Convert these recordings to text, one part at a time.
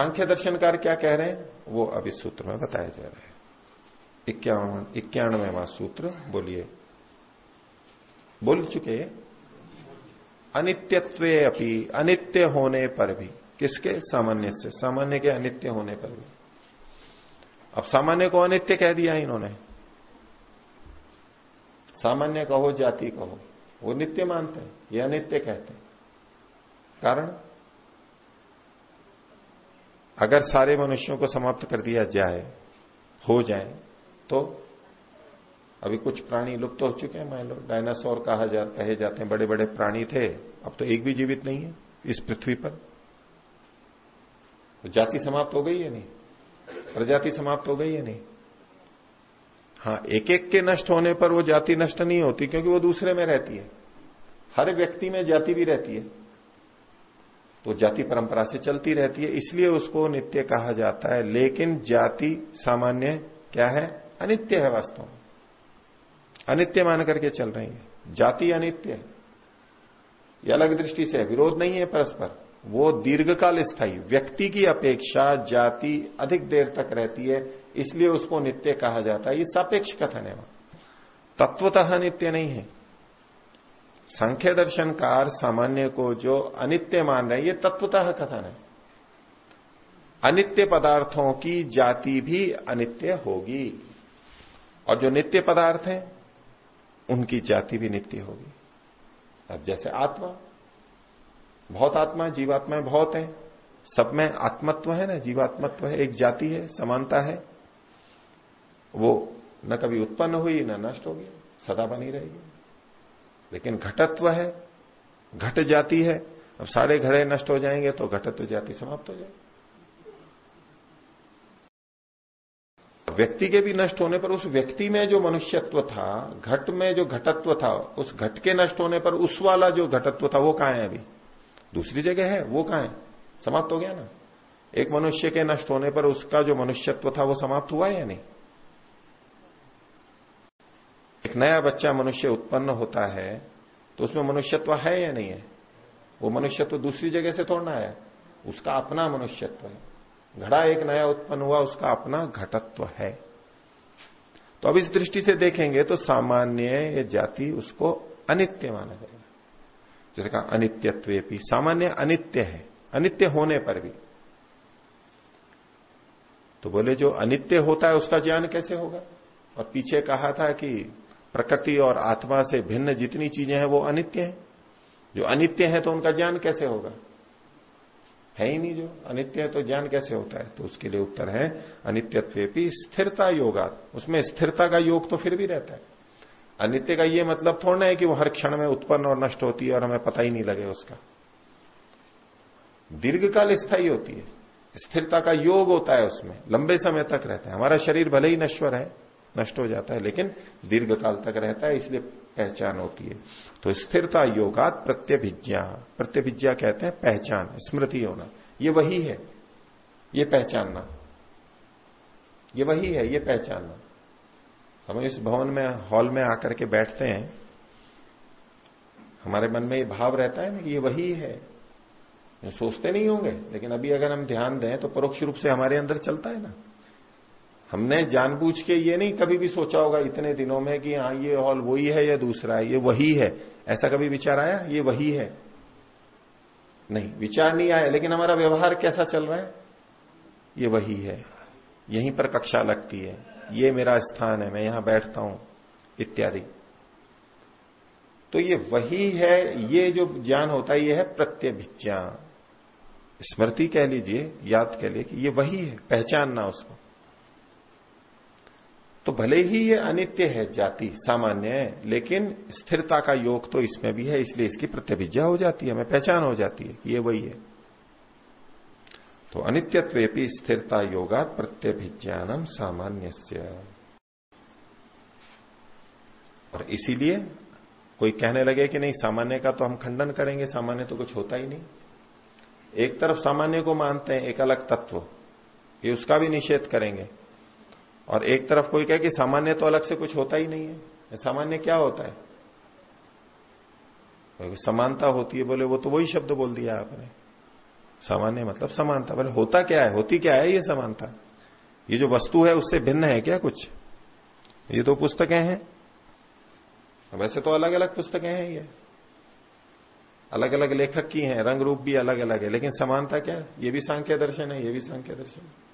सांख्य दर्शनकार क्या कह रहे हैं? वो अब इस सूत्र में बताया जा रहा है। इक्यावन, इक्यानवेवा सूत्र, बोलिए। बोल चुके अनित्यत्व अपनी अनित्य होने पर भी। किसके? सामान्य से। सामान्य के अनित्य होने पर भी। अब सामान्य को अनित्य कह दिया इन्होंने। सामान्य कहो, जाति कहो। वो नित्य मानते हैं। ये अनित्य कहते हैं। कारण? अगर सारे मनुष्यों को समाप्त कर दिया जाए, हो जाए तो अभी कुछ प्राणी लुप्त तो हो चुके हैं, मान लो, डायनासोर कहा जा, कहे जाते हैं बड़े बड़े प्राणी थे, अब तो एक भी जीवित नहीं है, इस पृथ्वी पर। तो जाति समाप्त हो गई है नहीं? प्रजाति समाप्त हो गई है नहीं? हाँ एक एक के नष्ट होने पर वो जाति नष्ट नहीं होती, क्योंकि वो दूसरे में रहती है। हर व्यक्ति में जाति भी रहती है। तो जाति परंपरा से चलती रहती है, इसलिए उसको नित्य कहा जाता है। लेकिन जाति सामान्य क्या है? अनित्य है वास्तव में। अनित्य मान करके चल रही है। जाति अनित्य है। यह अलग दृष्टि से विरोध नहीं है परस्पर। वो दीर्घकाल स्थायी, व्यक्ति की अपेक्षा जाति अधिक देर तक रहती है, इसलिए उसको नित्य कहा जाता है। ये सापेक्ष कथन है वहाँ। तत्वतः नित्य नहीं है। संख्य दर्शनकार सामान्य को जो अनित्य मान रहे हैं, ये तत्वतः कथन है। अनित्य पदार्थों की जाति भी अनित्य होगी। और जो नित्य पदार्थ हैं, उनकी जाति भी नित्य होगी। अब जैसे आत्मा, बहुत आत्मा जीवात्माएँ बहुत है। सब में आत्मत्व है ना, जीवात्मत्व है, एक जाति है, समानता है। वो न कभी उत्पन्न हुई, न नष्ट होगी, सदा बनी रहेगी। लेकिन घटत्व है, घट जाति है, अब सारे घड़े नष्ट हो जाएँगे तो घटत्व जाति समाप्त हो जाएगी। व्यक्ति के भी नष्ट होने पर उस व्यक्ति में जो मनुष्यत्व था, घट में जो घटत्व था, उस घट के नष्ट होने पर उस वाला जो घटत्व था, वो कहाँ है अभी? दूसरी जगह है, वो कहाँ है? समाप्त हो गया ना? एक मनुष्य के नष्ट होने पर उसका जो मनुष्यत्व था, वो समाप्त हुआ है या नहीं? एक नया बच्चा मनुष्य उत्पन्न होता है तो उसमें मनुष्यत्व है या नहीं है? वो मनुष्यत्व दूसरी जगह से तोड़ना है। उसका अपना मनुष्यत्व है। घड़ा एक नया उत्पन्न हुआ, उसका अपना घटत्व है। तो अब इस दृष्टि से देखेंगे तो सामान्य जाति उसको अनित्य माना जाएगा। जैसे कहा अनित्यत्व भी सामान्य अनित्य है। अनित्य होने पर भी। तो बोले, जो अनित्य होता है, उसका ज्ञान कैसे होगा? और पीछे कहा था कि प्रकृति और आत्मा से भिन्न जितनी चीज़ें हैं, वो अनित्य है। जो अनित्य है तो उनका ज्ञान कैसे होगा? है ही नहीं जो अनित्य है तो ज्ञान कैसे होता है? तो उसके लिए उत्तर है अनित्यत्व स्थिरता योगात। उसमें स्थिरता का योग तो फिर भी रहता है। अनित्य का ये मतलब थोड़ा है कि वो हर क्षण में उत्पन्न और नष्ट होती है और हमें पता ही नहीं लगे उसका। दीर्घकाल स्थायी होती है। स्थिरता का योग होता है उसमें, लंबे समय तक रहता है। हमारा शरीर भले ही नश्वर है नष्ट हो जाता है, लेकिन दीर्घ काल तक रहता है, इसलिए पहचान होती है। तो स्थिरता योगात प्रत्यभिज्ञा प्रत्यभिज्ञा कहते हैं पहचान, स्मृति होना, ये वही है, ये पहचानना। ये वही है, ये पहचानना। हम इस भवन में, हॉल में आकर के बैठते हैं, हमारे मन में ये भाव रहता है ना कि ये वही है। सोचते नहीं होंगे, लेकिन अभी अगर हम ध्यान दें तो परोक्ष रूप से हमारे अंदर चलता है ना। हमने जानबूझ के ये नहीं कभी भी सोचा होगा इतने दिनों में कि हाँ ये हॉल वही है या दूसरा है, ये वही है। ऐसा कभी विचार आया? ये वही है। नहीं, विचार नहीं आया, लेकिन हमारा व्यवहार कैसा चल रहा है? ये वही है। यहीं पर कक्षा लगती है। ये मेरा स्थान है, मैं यहाँ बैठता हूँ, इत्यादि। तो ये वही है, ये जो ज्ञान होता है, ये है प्रत्यभिज्ञा स्मृति कह लीजिए, याद कह लिए कि ये वही है, पहचानना उसको। तो भले ही ये अनित्य है जाति, सामान्य है, लेकिन स्थिरता का योग तो इसमें भी है, इसलिए इसकी प्रत्यभिज्ञा हो जाती है, हमें पहचान हो जाती है कि ये वही है। तो अनित्यत्वेपी स्थिरता योगा प्रत्यभिज्ञानम सामान्य और इसीलिए कोई कहने लगे कि नहीं, सामान्य का तो हम खंडन करेंगे, सामान्य तो कुछ होता ही नहीं। एक तरफ़ सामान्य को मानते हैं, एक अलग तत्व, ये उसका भी निषेध करेंगे। और एक तरफ़ कोई कहे कि सामान्य तो अलग से कुछ होता ही नहीं है। सामान्य क्या होता है? समानता होती है, बोले वो तो वही शब्द बोल दिया आपने। सामान्य मतलब समानता। बोले होता क्या है? होती क्या है ये समानता? ये जो वस्तु है उससे भिन्न है क्या कुछ? ये तो पुस्तकें हैं। वैसे तो अलग अलग पुस्तकें हैं ये। अलग अलग लेखक की हैं रंग रूप भी अलग अलग है, लेकिन समानता क्या ये भी सांख्य दर्शन है, ये भी सांख्य दर्शन है।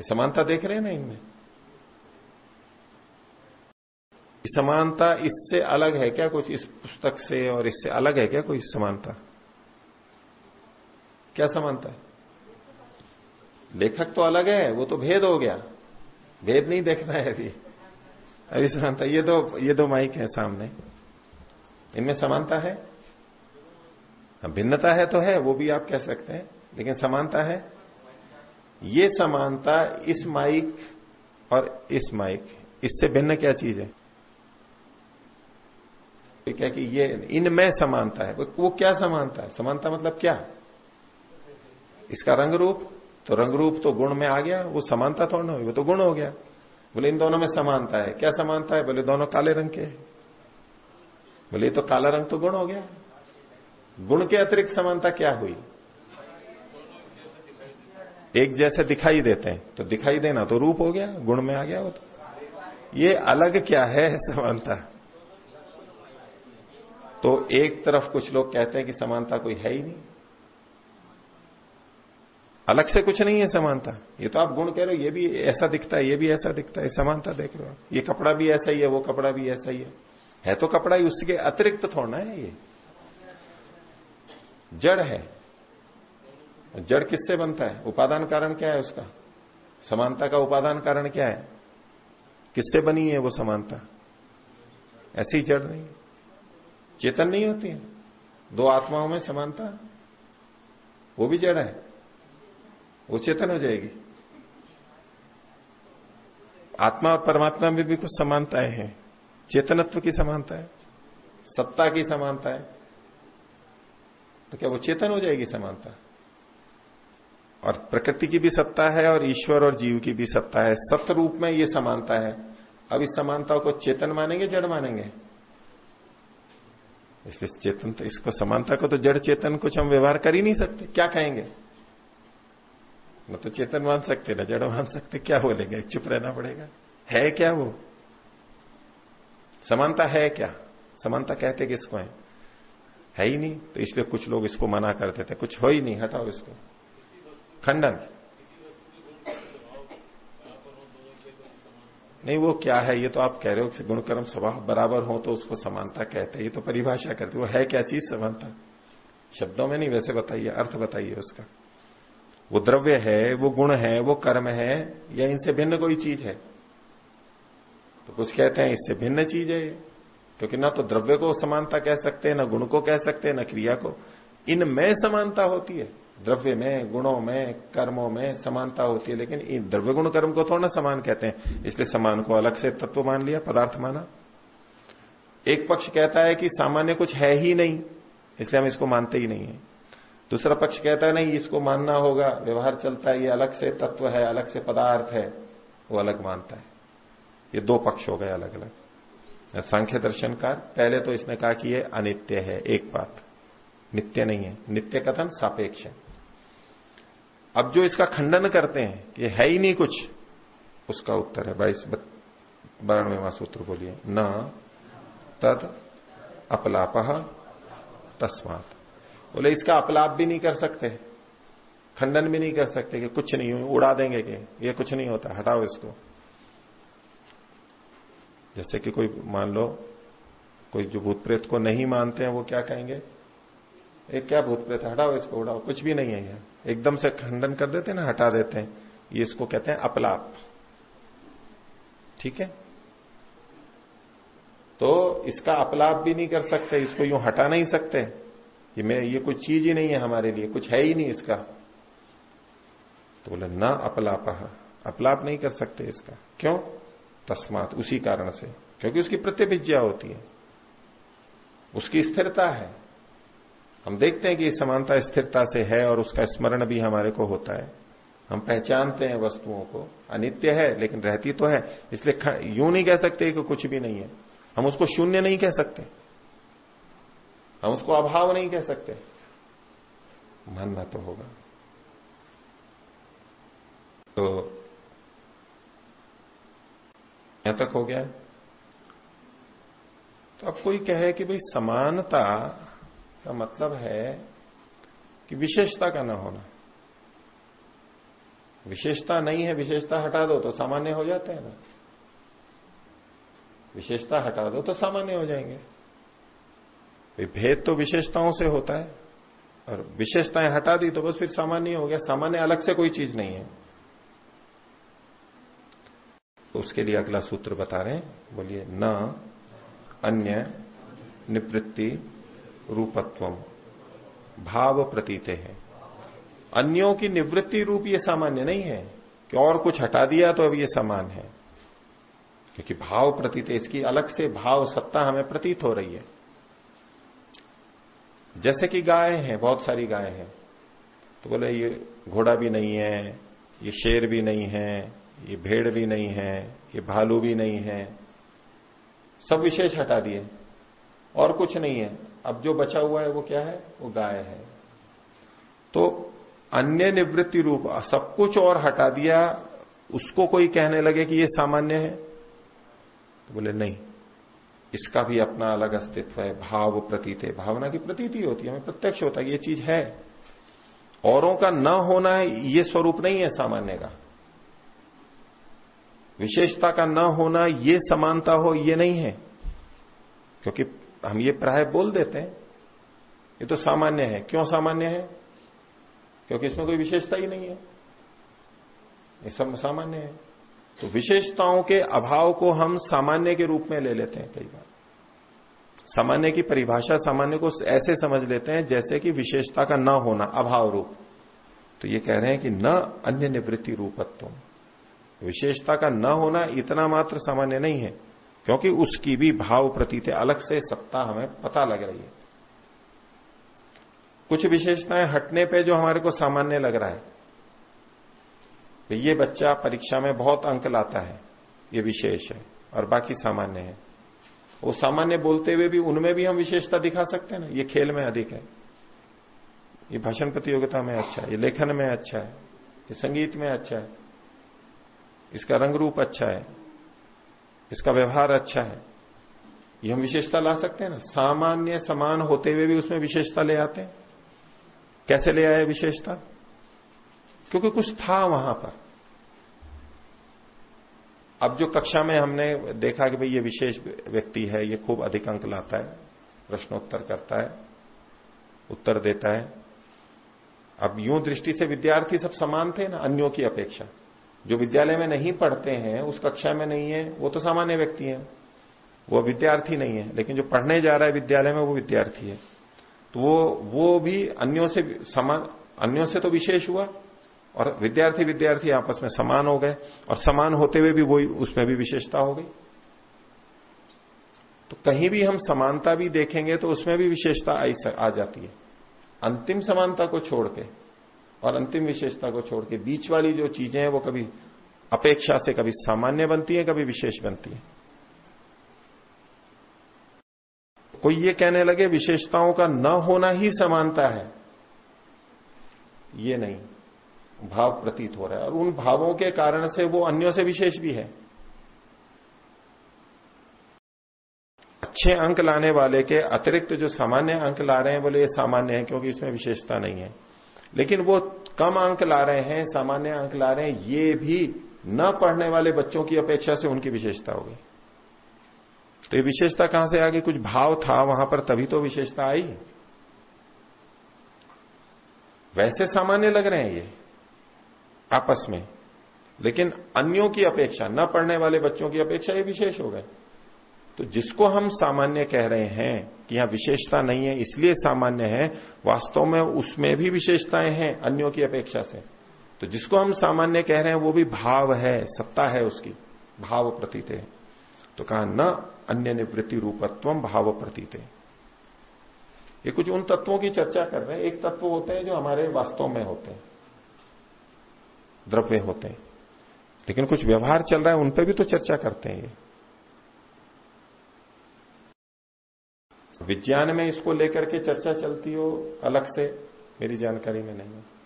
ये समानता देख रहे हैं ना इनमें? समानता इससे अलग है क्या कुछ इस पुस्तक से और इससे अलग है क्या कोई समानता? क्या समानता है? लेखक तो अलग है वो तो भेद हो गया। भेद नहीं देखना है अभी। अभी समानता ये दो ये दो माइक है सामने। इनमें समानता है? हाँ, भिन्नता है तो है वो भी आप कह सकते हैं लेकिन समानता है? ये समानता इस माइक और इस माइक, इससे भिन्न क्या चीज़ है? क्या कि ये इनमें समानता है, वो क्या समानता है? समानता मतलब क्या? इसका रंग रूप तो रंग रूप तो गुण में आ गया, वो समानता थोड़ा ना वो तो गुण हो गया। बोले, इन दोनों में समानता है। क्या समानता है? बोले, दोनों काले रंग के। बोले तो काला रंग तो गुण हो गया। गुण के अतिरिक्त समानता क्या हुई? एक जैसे दिखाई देते हैं। तो दिखाई देना तो रूप हो गया, गुण में आ गया वो तो। ये अलग क्या है, समानता? तो एक तरफ़ कुछ लोग कहते हैं कि समानता कोई है ही नहीं। अलग से कुछ नहीं है समानता। ये तो आप गुण कह रहे हो, ये भी ऐसा दिखता है, ये भी ऐसा दिखता है समानता देख रहे हो ये कपड़ा भी ऐसा ही है, वो कपड़ा भी ऐसा ही है। है तो कपड़ा ही, उसके अतिरिक्त थोड़ा है ये। जड़ है। जड़ किससे बनता है? उपादान कारण क्या है उसका? समानता का उपादान कारण क्या है? किससे बनी है वो समानता? ऐसी जड़ नहीं। चेतन नहीं होती है। दो आत्माओं में समानता। वो भी जड़ है। वो चेतन हो जाएगी। आत्मा और परमात्मा में भी कुछ समानताएँ हैं। चेतनत्व की समानता है। सत्ता की समानता है। तो क्या वो चेतन हो जाएगी समानता? और प्रकृति की भी सत्ता है और ईश्वर और जीव की भी सत्ता है। सत्य रूप में ये समानता है। अब इस समानता को चेतन मानेंगे, जड़ मानेंगे? इसलिए चेतन तो इसको समानता को तो जड़ चेतन कुछ हम व्यवहार कर ही नहीं सकते। क्या कहेंगे? न तो चेतन मान सकते, ना जड़ मान सकते, क्या बोलेंगे? चुप रहना पड़ेगा। है क्या वो? समानता है क्या? समानता कहते किसको है? है ही नहीं। तो इसलिए कुछ लोग इसको मना करते थे। कुछ हो ही नहीं, हटाओ इसको। खंडन। नहीं, वो क्या है? ये तो आप कह रहे हो कि गुणकर्म स्वभाव बराबर हो तो उसको समानता कहते हैं। ये तो परिभाषा करते वो है क्या चीज़? समानता। शब्दों में नहीं, वैसे बताइए, अर्थ बताइए उसका। वो द्रव्य है, वो गुण है, वो कर्म है, या इनसे भिन्न कोई चीज़ है? तो कुछ कहते हैं, इससे भिन्न चीज़ है क्योंकि ना तो द्रव्य को समानता कह सकते हैं, ना गुण को कह सकते हैं, ना क्रिया को। इनमें समानता होती है। द्रव्य में, गुणों में, कर्मों में समानता होती है, लेकिन इन द्रव्य गुण कर्म को थोड़ा ना समान कहते हैं। इसलिए समान को अलग से तत्व मान लिया, पदार्थ माना। एक पक्ष कहता है कि सामान्य कुछ है ही नहीं, इसलिए हम इसको मानते ही नहीं है। दूसरा पक्ष कहता है, नहीं, इसको मानना होगा, व्यवहार चलता है, ये अलग से तत्व है, अलग से पदार्थ है, वो अलग मानता है। ये दो पक्ष हो गए अलग अलग सांख्य दर्शनकार, पहले तो इसने कहा कि ये अनित्य है, एक बात। नित्य नहीं है। नित्य कथन सापेक्ष है। अब जो इसका खंडन करते हैं कि है ही नहीं कुछ, उसका उत्तर है। बाईस बारहवें सूत्र बोलिए। न तद अपलाप तस्मात। बोले, इसका अपलाप भी नहीं कर सकते, खंडन भी नहीं कर सकते कि कुछ नहीं उड़ा देंगे कि ये कुछ नहीं होता, हटाओ इसको। जैसे कि कोई, मान लो, कोई जो भूत प्रेत को नहीं मानते हैं, वो क्या कहेंगे? एक क्या भूत प्रेत हटाओ इसको, उड़ाओ, कुछ भी नहीं है यह। एकदम से खंडन कर देते हैं ना, हटा देते हैं। ये इसको कहते हैं अपलाप। ठीक है? तो इसका अपलाप भी नहीं कर सकते, इसको यूँ हटा नहीं सकते। ये मैं, ये कोई चीज़ ही नहीं है हमारे लिए, कुछ है ही नहीं इसका। तो बोले, ना अपलाप। अपलाप नहीं कर सकते इसका। क्यों? तस्मात, उसी कारण से। क्योंकि उसकी प्रतिभिज्ञा होती है। उसकी स्थिरता है। हम देखते हैं कि समानता स्थिरता से है और उसका स्मरण भी हमारे को होता है। हम पहचानते हैं वस्तुओं को। अनित्य है, लेकिन रहती तो है। इसलिए यूँ नहीं कह सकते कि कुछ भी नहीं है। हम उसको शून्य नहीं कह सकते। हम उसको अभाव नहीं कह सकते। मानना तो होगा। तो यहाँ तक हो गया। तो अब कोई कहे कि भाई समानता का मतलब है कि विशेषता का ना होना। विशेषता नहीं है, विशेषता हटा दो तो सामान्य हो जाते हैं ना। विशेषता हटा दो तो सामान्य हो जाएँगे। भेद तो विशेषताओं से होता है, और विशेषताएँ हटा दी तो बस फिर सामान्य हो गया। सामान्य अलग से कोई चीज़ नहीं है। तो उसके लिए अगला सूत्र बता रहे हैं। बोलिए, न, अन्य, निवृत्ति रूपत्वम, भाव प्रतीते है। अन्यों की निवृत्ति रूप ये सामान्य नहीं है, कि और कुछ हटा दिया तो अब ये समान है। क्योंकि भाव प्रतीत इसकी अलग से भाव सत्ता हमें प्रतीत हो रही है। जैसे कि गाय हैं, बहुत सारी गाय हैं तो बोले, ये घोड़ा भी नहीं है, ये शेर भी नहीं है, ये भेड़ भी नहीं है, ये भालू भी नहीं है, सब विशेष हटा दिए, और कुछ नहीं है। अब जो बचा हुआ है वो क्या है? वो गाय है। तो अन्य निवृत्ति रूप, सब कुछ और हटा दिया, उसको कोई कहने लगे कि ये सामान्य है? तो बोले, नहीं, इसका भी अपना अलग अस्तित्व है, भाव प्रतीत है। भावना की प्रतीति होती है, हमें प्रत्यक्ष होता है ये चीज़ है। औरों का न होना ये स्वरूप नहीं है सामान्य का। विशेषता का न होना, ये समानता हो, ये नहीं है। क्योंकि हम ये प्राय बोल देते हैं। ये तो सामान्य है। क्यों सामान्य है? क्योंकि इसमें कोई विशेषता ही नहीं है। ये सब सामान्य है। तो विशेषताओं के अभाव को हम सामान्य के रूप में ले लेते हैं कई बार। सामान्य की परिभाषा सामान्य को ऐसे समझ लेते हैं जैसे कि विशेषता का न होना, अभाव रूप। तो ये कह रहे हैं कि न अन्य निवृत्ति रूपत्व विशेषता का न होना इतना मात्र सामान्य नहीं है। क्योंकि उसकी भी भाव प्रतीत अलग से सत्ता हमें पता लग रही है। कुछ विशेषताएँ हटने पे जो हमारे को सामान्य लग रहा है तो ये बच्चा परीक्षा में बहुत अंक लाता है, ये विशेष है, और बाकी सामान्य है। वो सामान्य बोलते हुए भी उनमें भी हम विशेषता दिखा सकते हैं ना, ये खेल में अधिक है। ये भाषण प्रतियोगिता में अच्छा है, ये लेखन में अच्छा है, ये संगीत में अच्छा है, इसका रंग रूप अच्छा है। इसका व्यवहार अच्छा है। ये हम विशेषता ला सकते हैं ना। सामान्य समान होते हुए भी उसमें विशेषता ले आते हैं। कैसे ले आए विशेषता? क्योंकि कुछ था वहाँ पर। अब जो कक्षा में हमने देखा कि भाई ये विशेष व्यक्ति है, ये खूब अधिक अंक लाता है, प्रश्नोत्तर करता है, उत्तर देता है। अब यूँ दृष्टि से विद्यार्थी सब समान थे ना, अन्यों की अपेक्षा। जो विद्यालय में नहीं पढ़ते हैं, उस कक्षा में नहीं है, वो तो सामान्य व्यक्ति है। वो विद्यार्थी नहीं है, लेकिन जो पढ़ने जा रहा है विद्यालय में, वो विद्यार्थी है। तो वो वो भी अन्यों से समान, अन्यों से तो विशेष हुआ, और विद्यार्थी विद्यार्थी आपस में समान हो गए, और समान होते हुए भी वही, उसमें भी विशेषता हो गई। तो कहीं भी हम समानता भी देखेंगे तो उसमें भी विशेषता आ जाती है। अंतिम समानता को छोड़ के और अंतिम विशेषता को छोड़ के बीच वाली जो चीज़ें हैं, वो कभी अपेक्षा से कभी सामान्य बनती है, कभी विशेष बनती है। कोई ये कहने लगे, विशेषताओं का न होना ही समानता है। ये नहीं। भाव प्रतीत हो रहा है। और उन भावों के कारण से वो अन्यों से विशेष भी है। अच्छे अंक लाने वाले के अतिरिक्त जो सामान्य अंक ला रहे हैं बोले ये सामान्य है, क्योंकि इसमें विशेषता नहीं है। लेकिन वो कम अंक ला रहे हैं, सामान्य अंक ला रहे हैं, ये भी न पढ़ने वाले बच्चों की अपेक्षा से उनकी विशेषता होगी तो ये विशेषता कहाँ से आ गई? कुछ भाव था वहाँ पर, तभी तो विशेषता आई। वैसे सामान्य लग रहे हैं ये, आपस में। लेकिन अन्यों की अपेक्षा, न पढ़ने वाले बच्चों की अपेक्षा ये विशेष हो गए। तो जिसको हम सामान्य कह रहे हैं कि यहाँ विशेषता नहीं है, इसलिए सामान्य है, वास्तव में उसमें भी विशेषताएँ हैं, अन्यों की अपेक्षा से। तो जिसको हम सामान्य कह रहे हैं, वो भी भाव है, सत्ता है उसकी, भाव प्रतीत है। तो कहा, न अन्य निवृत्ति रूपत्व भाव प्रतीत। ये कुछ उन तत्वों की चर्चा कर रहे हैं। एक तत्व होते हैं जो हमारे वास्तव में होते हैं, द्रव्य होते हैं। लेकिन कुछ व्यवहार चल रहा है, उन पर भी तो चर्चा करते हैं ये। विज्ञान में इसको लेकर के चर्चा चलती हो अलग से मेरी जानकारी में नहीं है।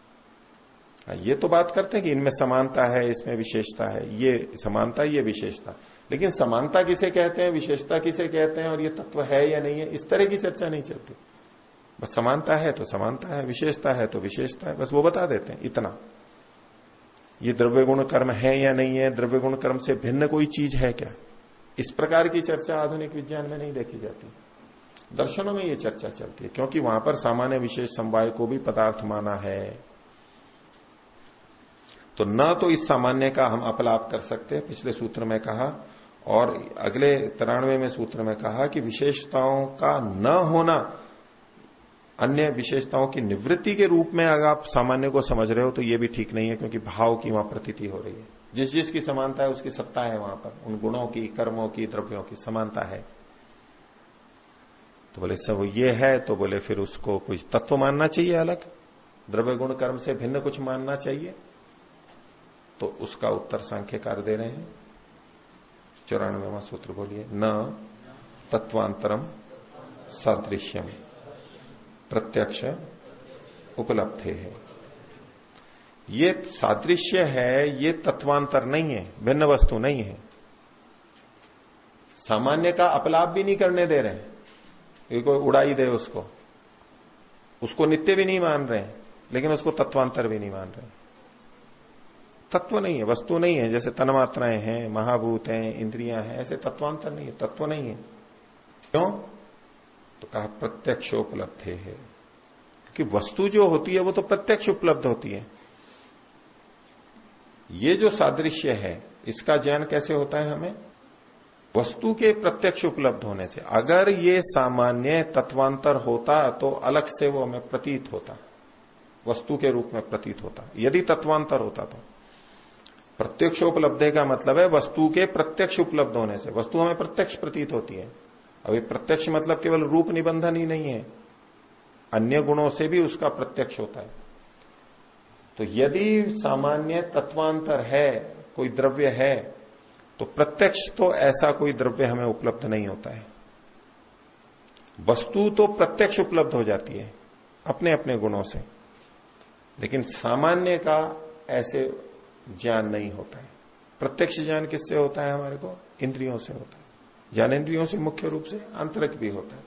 हाँ, ये तो बात करते हैं कि इनमें समानता है इसमें विशेषता है। ये समानता ये विशेषता। लेकिन समानता किसे कहते हैं विशेषता किसे कहते हैं और ये तत्व है या नहीं है इस तरह की चर्चा नहीं चलती। बस समानता है तो समानता है विशेषता है तो विशेषता है बस वो बता देते हैं इतना। ये द्रव्य गुण कर्म है या नहीं है द्रव्य गुण कर्म से भिन्न कोई चीज़ है क्या? इस प्रकार की चर्चा आधुनिक विज्ञान में नहीं देखी जाती। दर्शनों में ये चर्चा चलती है, क्योंकि वहाँ पर सामान्य विशेष समवाय को भी पदार्थ माना है। तो न तो इस सामान्य का हम अपलाप कर सकते हैं, पिछले सूत्र में कहा, और अगले तिरानवे में सूत्र में कहा कि विशेषताओं का न होना, अन्य विशेषताओं की निवृत्ति के रूप में अगर आप सामान्य को समझ रहे हो तो ये भी ठीक नहीं है, क्योंकि भाव की वहाँ प्रतीति हो रही है। जिस जिसकी समानता है, उसकी सत्ता है वहाँ पर। उन गुणों की, कर्मों की, द्रव्यों की समानता है। तो बोले सब ये है। तो बोले, फिर उसको कुछ तत्व मानना चाहिए अलग। द्रव्य गुण कर्म से भिन्न कुछ मानना चाहिए। तो उसका उत्तर सांख्यकार दे रहे हैं। चौरानवेवा सूत्र बोलिए, न तत्वांतरम सदृश्यम प्रत्यक्ष उपलब्ध है। ये सादृश्य है, ये तत्वांतर नहीं है, भिन्न वस्तु नहीं है। सामान्य का अपलाप भी नहीं करने दे रहे कोई उड़ाई दे उसको। उसको नित्य भी नहीं मान रहे, लेकिन उसको तत्वांतर भी नहीं मान रहे। तत्व नहीं है, वस्तु नहीं है, जैसे तन्मात्राएँ हैं, महाभूत हैं, इंद्रियाँ हैं, ऐसे तत्वांतर नहीं है, तत्व नहीं है। क्यों? तो कहा, प्रत्यक्ष उपलब्ध है। क्योंकि वस्तु जो होती है, वो तो प्रत्यक्ष उपलब्ध होती है। ये जो सादृश्य है, इसका ज्ञान कैसे होता है हमें? वस्तु के प्रत्यक्ष उपलब्ध होने से। अगर ये सामान्य तत्वांतर होता तो अलग से वो हमें प्रतीत होता। वस्तु के रूप में प्रतीत होता। यदि तत्वांतर होता तो। प्रत्यक्ष उपलब्धि का मतलब है वस्तु के प्रत्यक्ष उपलब्ध होने से। वस्तु हमें प्रत्यक्ष प्रतीत होती है। अभी प्रत्यक्ष मतलब केवल रूप निबंधन ही नहीं है। अन्य गुणों से भी उसका प्रत्यक्ष होता है। तो यदि सामान्य तत्वांतर है, कोई द्रव्य है तो प्रत्यक्ष तो ऐसा कोई द्रव्य हमें उपलब्ध नहीं होता है। वस्तु तो प्रत्यक्ष उपलब्ध हो जाती है अपने अपने गुणों से। लेकिन सामान्य का ऐसे ज्ञान नहीं होता है। प्रत्यक्ष ज्ञान किससे होता है हमारे को? इंद्रियों से होता है। ज्ञानेन्द्रियों से मुख्य रूप से आंतरिक भी होता है।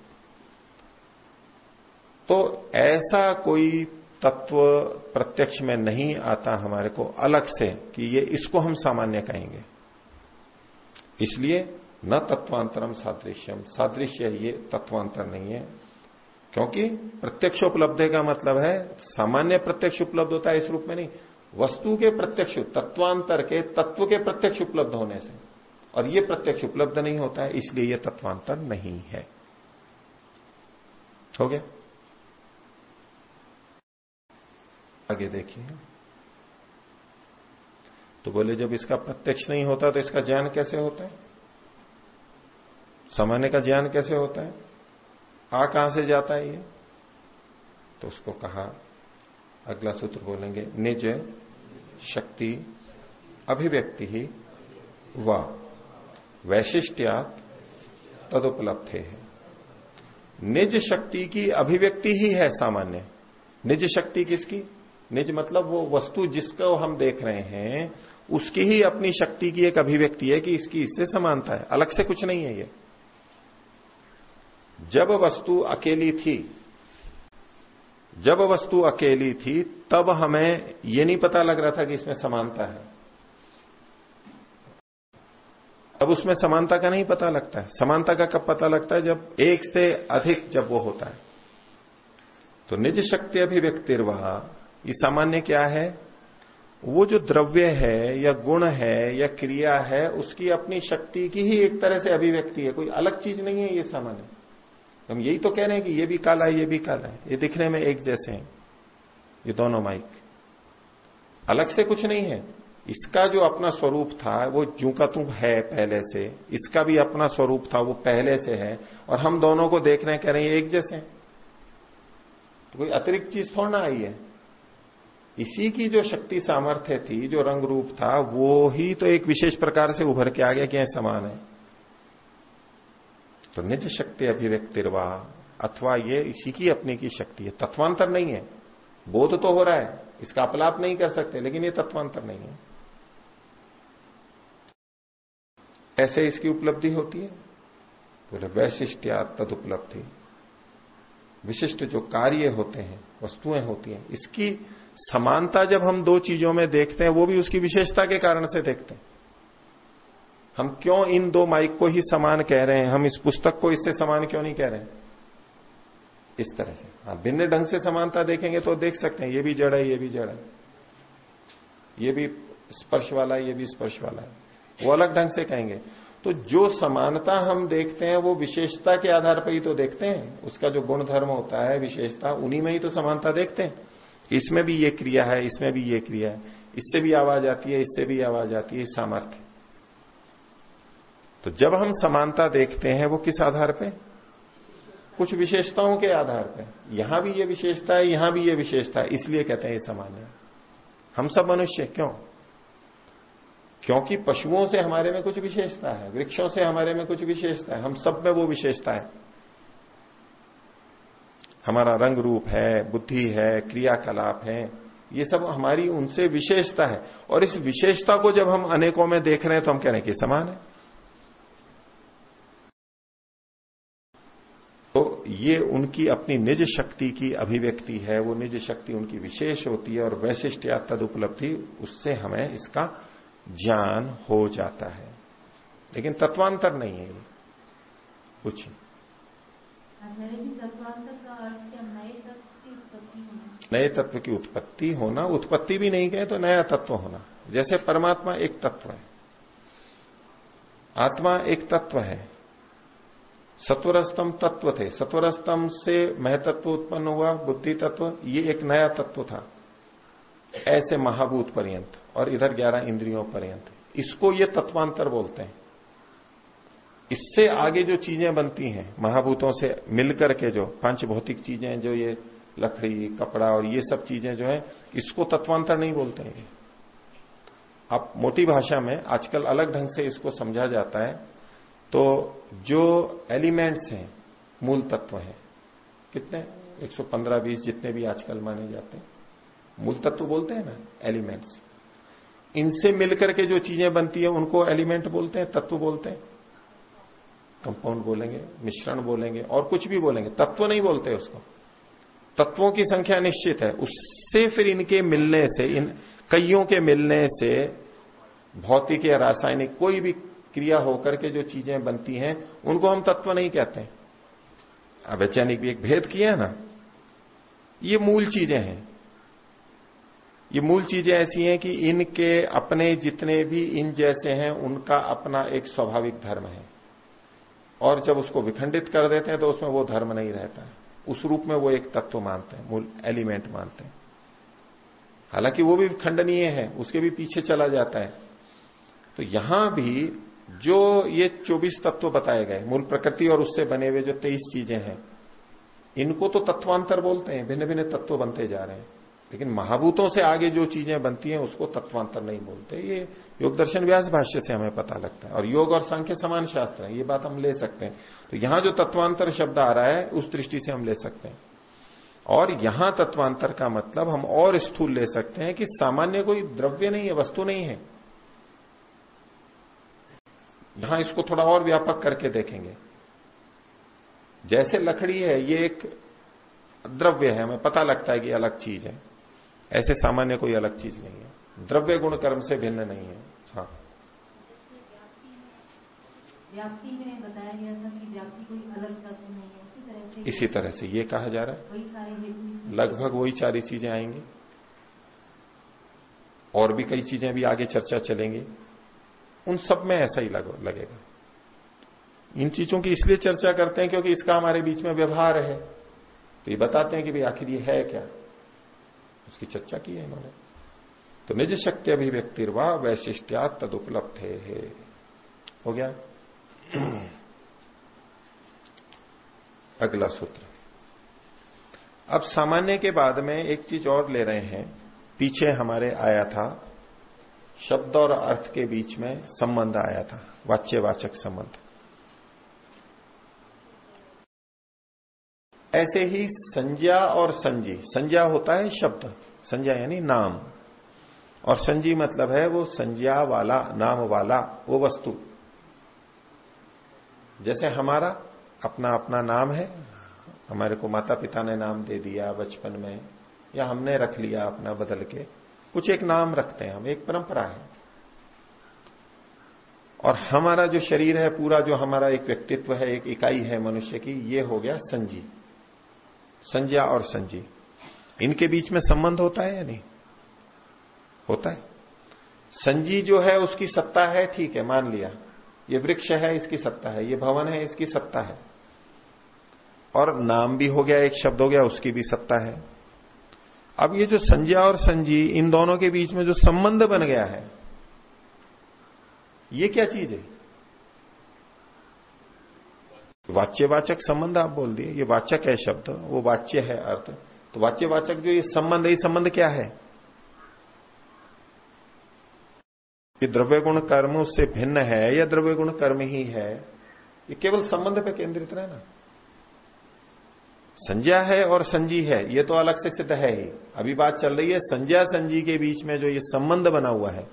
तो ऐसा कोई तत्व प्रत्यक्ष में नहीं आता हमारे को अलग से कि ये इसको हम सामान्य कहेंगे। इसलिए न तत्वांतरम सादृश्यम। सादृश्य ये तत्वांतर नहीं है, क्योंकि प्रत्यक्ष उपलब्ध का मतलब है, सामान्य प्रत्यक्ष उपलब्ध होता है इस रूप में नहीं। वस्तु के प्रत्यक्ष, तत्वांतर के, तत्व के प्रत्यक्ष उपलब्ध होने से। और ये प्रत्यक्ष उपलब्ध नहीं होता है, इसलिए यह तत्वांतर नहीं है। हो गया? आगे देखिए। तो बोले, जब इसका प्रत्यक्ष नहीं होता तो इसका ज्ञान कैसे होता है? सामान्य का ज्ञान कैसे होता है? आ कहाँ से जाता है ये? तो उसको कहा, अगला सूत्र बोलेंगे, निज शक्ति अभिव्यक्ति ही व वैशिष्ट्या तदुपलब्ध है। निज शक्ति की अभिव्यक्ति ही है सामान्य। निज शक्ति किसकी? निज मतलब वो वस्तु जिसको हम देख रहे हैं उसकी ही अपनी शक्ति की एक अभिव्यक्ति है कि इसकी इससे समानता है। अलग से कुछ नहीं है ये। जब वस्तु अकेली थी, जब वस्तु अकेली थी, तब हमें ये नहीं पता लग रहा था कि इसमें समानता है। अब उसमें समानता का नहीं पता लगता है। समानता का कब पता लगता है? जब एक से अधिक जब वो होता है। तो निज शक्ति अभिव्यक्तिर्वाह, ये सामान्य क्या है? वो जो द्रव्य है, या गुण है, या क्रिया है, उसकी अपनी शक्ति की ही एक तरह से अभिव्यक्ति है। कोई अलग चीज़ नहीं है, ये सामान्य। हम यही तो कह रहे हैं कि ये भी काला है, ये भी काला है। ये दिखने में एक जैसे हैं। ये दोनों माइक। अलग से कुछ नहीं है। इसका जो अपना स्वरूप था, वो जू का तू है पहले से। इसका भी अपना स्वरूप था, वो पहले से है। और हम दोनों को देख रहे हैं, कह रहे हैं एक जैसे तो कोई अतिरिक्त चीज़ थोड़ा ना आई है। इसी की जो शक्ति सामर्थ्य थी, जो रंग रूप था, वो ही तो एक विशेष प्रकार से उभर के आ गया कि समान है। तो निज शक्ति अभिव्यक्तिर्वा, अथवा ये इसी की अपने की शक्ति है। तत्वांतर नहीं है। बोध तो हो रहा है, इसका अपलाप नहीं कर सकते, लेकिन ये तत्वांतर नहीं है। ऐसे इसकी उपलब्धि होती है। बोले वैशिष्ट्या तद उपलब्धि विशिष्ट जो कार्य होते हैं, वस्तुएँ होती हैं, इसकी समानता जब हम दो चीज़ों में देखते हैं, वो भी उसकी विशेषता के कारण से देखते हैं। हम क्यों इन दो माइक को ही समान कह रहे हैं? हम इस पुस्तक को इससे समान क्यों नहीं कह रहे हैं? इस तरह से। हाँ भिन्न ढंग से समानता देखेंगे तो देख सकते हैं, ये भी जड़ है, ये भी जड़ है। ये भी स्पर्श वाला है, ये भी स्पर्श वाला है। वो अलग ढंग से कहेंगे। तो जो समानता हम देखते हैं, वो विशेषता के आधार पर ही तो देखते हैं। उसका जो गुण धर्म होता है, विशेषता, उन्हीं में ही तो समानता देखते हैं। इसमें भी ये क्रिया है, इसमें भी ये क्रिया है। इससे भी आवाज़ आती है, इससे भी आवाज़ आती है सामर्थ्य। तो जब हम समानता देखते हैं, वो किस आधार पे? कुछ विशेषताओं के आधार पे। यहाँ भी ये विशेषता है, यहाँ भी ये विशेषता है, इसलिए कहते हैं ये समान है। हम सब मनुष्य क्यों? क्योंकि पशुओं से हमारे में कुछ विशेषता है, वृक्षों से हमारे में कुछ विशेषता है, हम सब में वो विशेषता है। हमारा रंग रूप है, बुद्धि है, क्रियाकलाप है, ये सब हमारी उनसे विशेषता है। और इस विशेषता को जब हम अनेकों में देख रहे हैं तो हम कह रहे हैं कि समान है। तो ये उनकी अपनी निज शक्ति की अभिव्यक्ति है, वो निज शक्ति उनकी विशेष होती है और वैशिष्ट या तद उपलब्धि उससे हमें इसका ज्ञान हो जाता है। लेकिन तत्वांतर नहीं है कुछ नए तत्व की उत्पत्ति होना, उत्पत्ति भी नहीं कहे तो नया तत्व होना। जैसे परमात्मा एक तत्व है। आत्मा एक तत्व है। सत्वरस्तम तत्व थे। सत्वरस्तम से महतत्व उत्पन्न हुआ, बुद्धि तत्व, ये एक नया तत्व था। ऐसे महाभूत पर्यंत और इधर ग्यारह इंद्रियों पर्यंत। इसको ये तत्वांतर बोलते हैं। इससे आगे जो चीज़ें बनती हैं, महाभूतों से मिलकर के जो पंच भौतिक चीज़ें जो ये लकड़ी, कपड़ा और ये सब चीज़ें जो है, इसको तत्वांतर नहीं बोलते हैं। अब मोटी भाषा में आजकल अलग ढंग से इसको समझा जाता है। तो जो एलिमेंट्स हैं, मूल तत्व हैं, कितने? 115 20 जितने भी आजकल माने जाते हैं। मूल तत्व बोलते हैं ना, एलिमेंट्स। इनसे मिलकर के जो चीज़ें बनती है, उनको एलिमेंट बोलते हैं, तत्व बोलते हैं। कंपाउंड बोलेंगे, मिश्रण बोलेंगे, और कुछ भी बोलेंगे। तत्व नहीं बोलते उसको। तत्वों की संख्या निश्चित है। उससे फिर इनके मिलने से, इन कईयों के मिलने से, भौतिक या रासायनिक कोई भी क्रिया होकर के जो चीज़ें बनती हैं, उनको हम तत्व नहीं कहते हैं। भी एक भेद किया है ना। ये मूल चीज़ें हैं। ये मूल चीज़ें ऐसी हैं कि इनके अपने जितने भी इन जैसे हैं, उनका अपना एक स्वाभाविक धर्म है। और जब उसको विखंडित कर देते हैं तो उसमें वो धर्म नहीं रहता। है उस रूप में वो एक तत्व मानते हैं, मूल एलिमेंट मानते हैं। हालाँकि वो भी खंडनीय है, उसके भी पीछे चला जाता है। तो यहाँ भी जो ये 24 तत्व बताए गए, मूल प्रकृति और उससे बने हुए जो 23 चीज़ें हैं, इनको तो तत्वांतर बोलते हैं भिन्न भिन्न तत्व बनते जा रहे हैं। लेकिन महाभूतों से आगे जो चीज़ें बनती हैं, उसको तत्वांतर नहीं बोलते। ये योग दर्शन व्यास भाष्य से हमें पता लगता है। और योग और सांख्य समान शास्त्र है, ये बात हम ले सकते हैं। तो यहाँ जो तत्वांतर शब्द आ रहा है, उस दृष्टि से हम ले सकते हैं। और यहाँ तत्वांतर का मतलब हम और स्थूल ले सकते हैं कि सामान्य कोई द्रव्य नहीं है, वस्तु नहीं है। यहाँ इसको थोड़ा और व्यापक करके देखेंगे। जैसे लकड़ी है, ये एक द्रव्य है, हमें पता लगता है कि अलग चीज़ है। ऐसे सामान्य कोई अलग चीज़ नहीं है। द्रव्य गुण कर्म से भिन्न नहीं है। हाँ। व्याप्ति में बताया गया था कि व्याप्ति कोई अलग तत्व नहीं है। इसी तरह से इसी तरह से ये कहा जा रहा है। लगभग वही सारी चीज़ें आएँगी। और भी कई चीज़ें भी आगे चर्चा चलेंगी। उन सब में ऐसा ही लग, लगेगा। इन चीज़ों की इसलिए चर्चा करते हैं क्योंकि इसका हमारे बीच में व्यवहार है। तो ये बताते हैं कि भाई आखिर ये है क्या? उसकी चर्चा की है इन्होंने। तो निज शक्ति अभिव्यक्तिर्वा वैशिष्ट्या तद उपलब्ध है हो गया? अगला सूत्र। अब सामान्य के बाद में एक चीज़ और ले रहे हैं। पीछे हमारे आया था, शब्द और अर्थ के बीच में संबंध आया था, वाच्यवाचक संबंध। ऐसे ही संज्ञा और संजी संज्ञा होता है शब्द। संज्ञा यानी नाम। और संजी मतलब है वो संज्ञा वाला, नाम वाला, वो वस्तु। जैसे हमारा अपना अपना नाम है। हमारे को माता पिता ने नाम दे दिया बचपन में, या हमने रख लिया अपना बदल के। कुछ एक नाम रखते हैं हम, एक परंपरा है। और हमारा जो शरीर है, पूरा जो हमारा एक व्यक्तित्व है, एक इकाई है मनुष्य की, ये हो गया संजी संज्ञा और संजी। इनके बीच में संबंध होता है या नहीं? होता है। संजी जो है, उसकी सत्ता है, ठीक है, मान लिया। ये वृक्ष है, इसकी सत्ता है। ये भवन है, इसकी सत्ता है। और नाम भी हो गया, एक शब्द हो गया, उसकी भी सत्ता है। अब ये जो संज्ञा और संजी, इन दोनों के बीच में जो संबंध बन गया है, ये क्या चीज़ है? वाच्यवाचक संबंध आप बोल दिए, ये वाचक है शब्द, वो वाच्य है अर्थ। तो वाच्यवाचक जो ये संबंध है, ये संबंध क्या है? ये द्रव्य गुण कर्म उससे भिन्न है या द्रव्य गुण कर्म ही है? ये केवल संबंध पे केंद्रित रहे ना संज्ञा है और संजी है, ये तो अलग से सिद्ध है ही। अभी बात चल रही है संज्ञा संजी के बीच में जो ये संबंध बना हुआ है।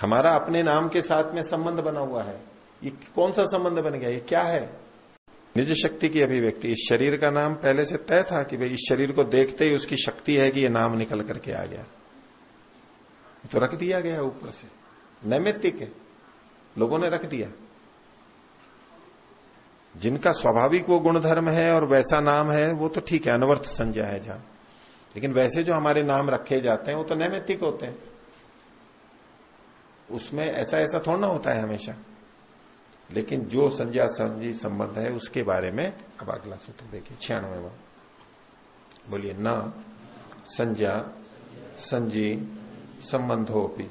हमारा अपने नाम के साथ में संबंध बना हुआ है। ये कौन सा संबंध बन गया? ये क्या है? निज शक्ति की अभिव्यक्ति। इस शरीर का नाम पहले से तय था कि भाई इस शरीर को देखते ही उसकी शक्ति है कि ये नाम निकल करके आ गया। तो रख दिया गया ऊपर से। नैमित्तिक है। लोगों ने रख दिया। जिनका स्वाभाविक वो गुणधर्म है और वैसा नाम है, वो तो ठीक है, अनवर्थ संज्ञा है जहाँ। लेकिन वैसे जो हमारे नाम रखे जाते हैं, वो तो नैमित्तिक होते हैं। उसमें ऐसा ऐसा थोड़ा ना होता है हमेशा। लेकिन जो संज्ञा संजी संबंध है, उसके बारे में अब अगला सूत्र देखिए, छियानवे वो। बोलिए, न, संज्ञा संजी संबंधो भी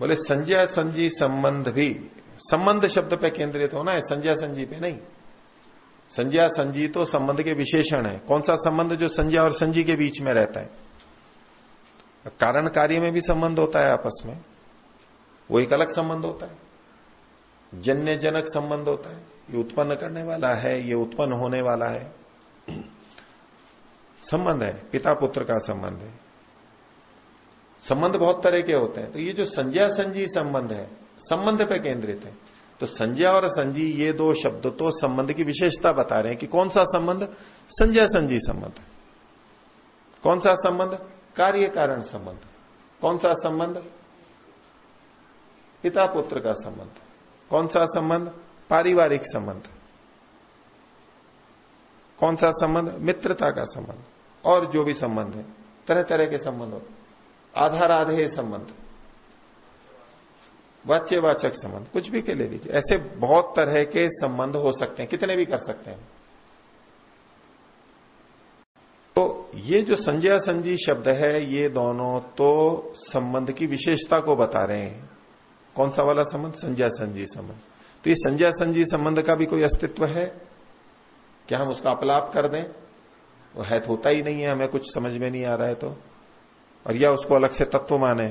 बोले, संज्ञा संजी संबंध भी, संबंध शब्द पे केंद्रित होना है, संज्ञा संजी पे नहीं। संज्ञा संजी तो संबंध के विशेषण है। कौन सा संबंध जो संज्ञा और संजी के बीच में रहता है? कारण कार्य में भी संबंध होता है आपस में। वो एक अलग संबंध होता है। जन्य जनक संबंध होता है। ये उत्पन्न करने वाला है, ये उत्पन्न होने वाला है। संबंध है पिता पुत्र का संबंध है। संबंध बहुत तरह के होते हैं। तो ये जो संज्ञा संजी संबंध है, संबंध पे केंद्रित है। तो संज्ञा और संजी, ये दो शब्द तो संबंध की विशेषता बता रहे हैं कि कौन सा संबंध? संज्ञा संजी संबंध। कौन सा संबंध? कार्य कारण संबंध। कौन सा संबंध? पिता पुत्र का संबंध। कौन सा संबंध? पारिवारिक संबंध। कौन सा संबंध? मित्रता का संबंध। और जो भी संबंध है तरह तरह के संबंध। आधार आधे संबंध। वाच्यवाचक संबंध। कुछ भी के ले लीजिए। ऐसे बहुत तरह के संबंध हो सकते हैं। कितने भी कर सकते हैं। तो ये जो संजय संजी शब्द है, ये दोनों तो संबंध की विशेषता को बता रहे हैं। कौन सा वाला संबंध? संजय संजी संबंध। तो ये संजय संजी संबंध का भी कोई अस्तित्व है? क्या हम उसका अपलाप कर दें? वो है तो होता ही नहीं है, हमें कुछ समझ में नहीं आ रहा है तो। और या उसको अलग से तत्व माने?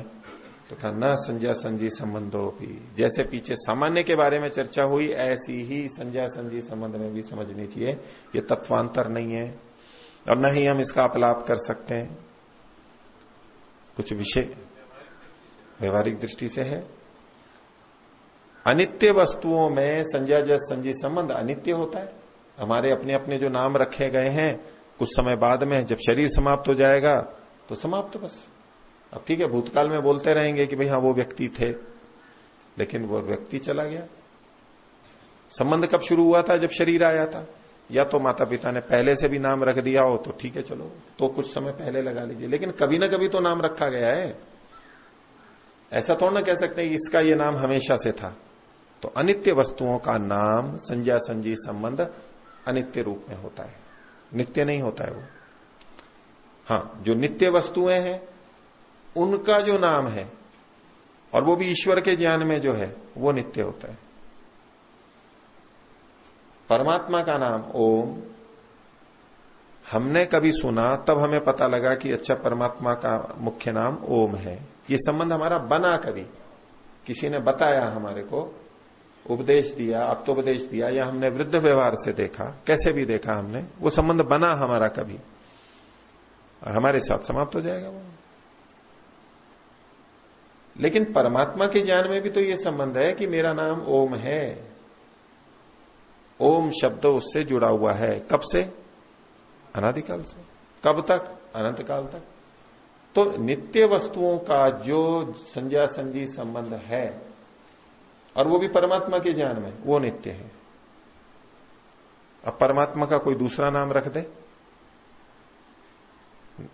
तो कहा, न संजय संजी संबंधो भी जैसे पीछे सामान्य के बारे में चर्चा हुई, ऐसी ही संजय संजी संबंध में भी समझनी चाहिए। ये तत्वांतर नहीं है। और न ही हम इसका अपलाप कर सकते हैं। कुछ विषय व्यवहारिक दृष्टि से है। अनित्य वस्तुओं में संजय जस संजी संबंध अनित्य होता है। हमारे अपने अपने जो नाम रखे गए हैं, कुछ समय बाद में जब शरीर समाप्त हो जाएगा तो समाप्त बस। अब ठीक है, भूतकाल में बोलते रहेंगे कि भाई हाँ वो व्यक्ति थे, लेकिन वो व्यक्ति चला गया। संबंध कब शुरू हुआ था? जब शरीर आया था। या तो माता पिता ने पहले से भी नाम रख दिया हो तो ठीक है, चलो तो कुछ समय पहले लगा लीजिए। लेकिन कभी ना कभी तो नाम रखा गया है। ऐसा थोड़ा ना कह सकते हैं, इसका ये नाम हमेशा से था। तो अनित्य वस्तुओं का नाम संज्ञा संजी संबंध अनित्य रूप में होता है। नित्य नहीं होता है वो। हाँ जो नित्य वस्तुएँ हैं, उनका जो नाम है, और वो भी ईश्वर के ज्ञान में जो है, वो नित्य होता है। परमात्मा का नाम ओम, हमने कभी सुना, तब हमें पता लगा कि अच्छा परमात्मा का मुख्य नाम ओम है। ये संबंध हमारा बना कभी। किसी ने बताया हमारे को उपदेश दिया अब तो उपदेश दिया, या हमने वृद्ध व्यवहार से देखा? कैसे भी देखा हमने? वो संबंध बना हमारा कभी। और हमारे साथ समाप्त हो जाएगा वो। लेकिन परमात्मा के ज्ञान में भी तो ये संबंध है कि मेरा नाम ओम है। ओम शब्द उससे जुड़ा हुआ है। कब से? अनादिकाल से। कब तक? अनंत काल तक। तो नित्य वस्तुओं का जो संज्ञा संजी संबंध है और वो भी परमात्मा के ज्ञान में। वो नित्य है। अब परमात्मा का कोई दूसरा नाम रख दे।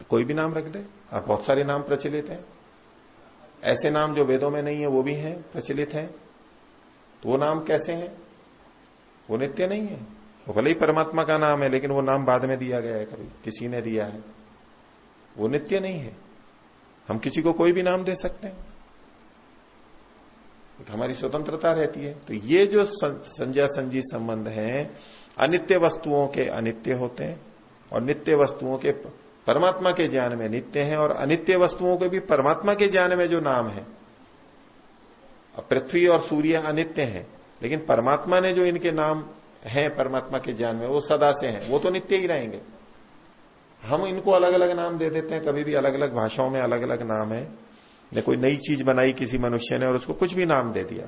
कोई भी नाम रख दे। अब बहुत सारे नाम प्रचलित हैं। ऐसे नाम जो वेदों में नहीं है, वो भी हैं, प्रचलित हैं। तो वो नाम कैसे हैं? वो नित्य नहीं है। वो भले ही परमात्मा का नाम है, लेकिन वो नाम बाद में दिया गया है कभी। किसी ने दिया है। वो नित्य नहीं है। हम किसी को कोई भी नाम दे सकते हैं। हमारी स्वतंत्रता रहती है। तो ये जो संजय संजी संबंध है, अनित्य वस्तुओं के अनित्य होते हैं और नित्य वस्तुओं के परमात्मा के ज्ञान में नित्य हैं और अनित्य वस्तुओं के भी परमात्मा के ज्ञान में जो नाम है। पृथ्वी और सूर्य अनित्य हैं, लेकिन परमात्मा ने जो इनके नाम हैं, परमात्मा के ज्ञान में, वो सदा से हैं। वो तो नित्य ही रहेंगे। हम इनको अलग अलग नाम दे देते हैं, कभी भी अलग अलग भाषाओं में अलग अलग नाम है। ने कोई नई चीज़ बनाई किसी मनुष्य ने और उसको कुछ भी नाम दे दिया।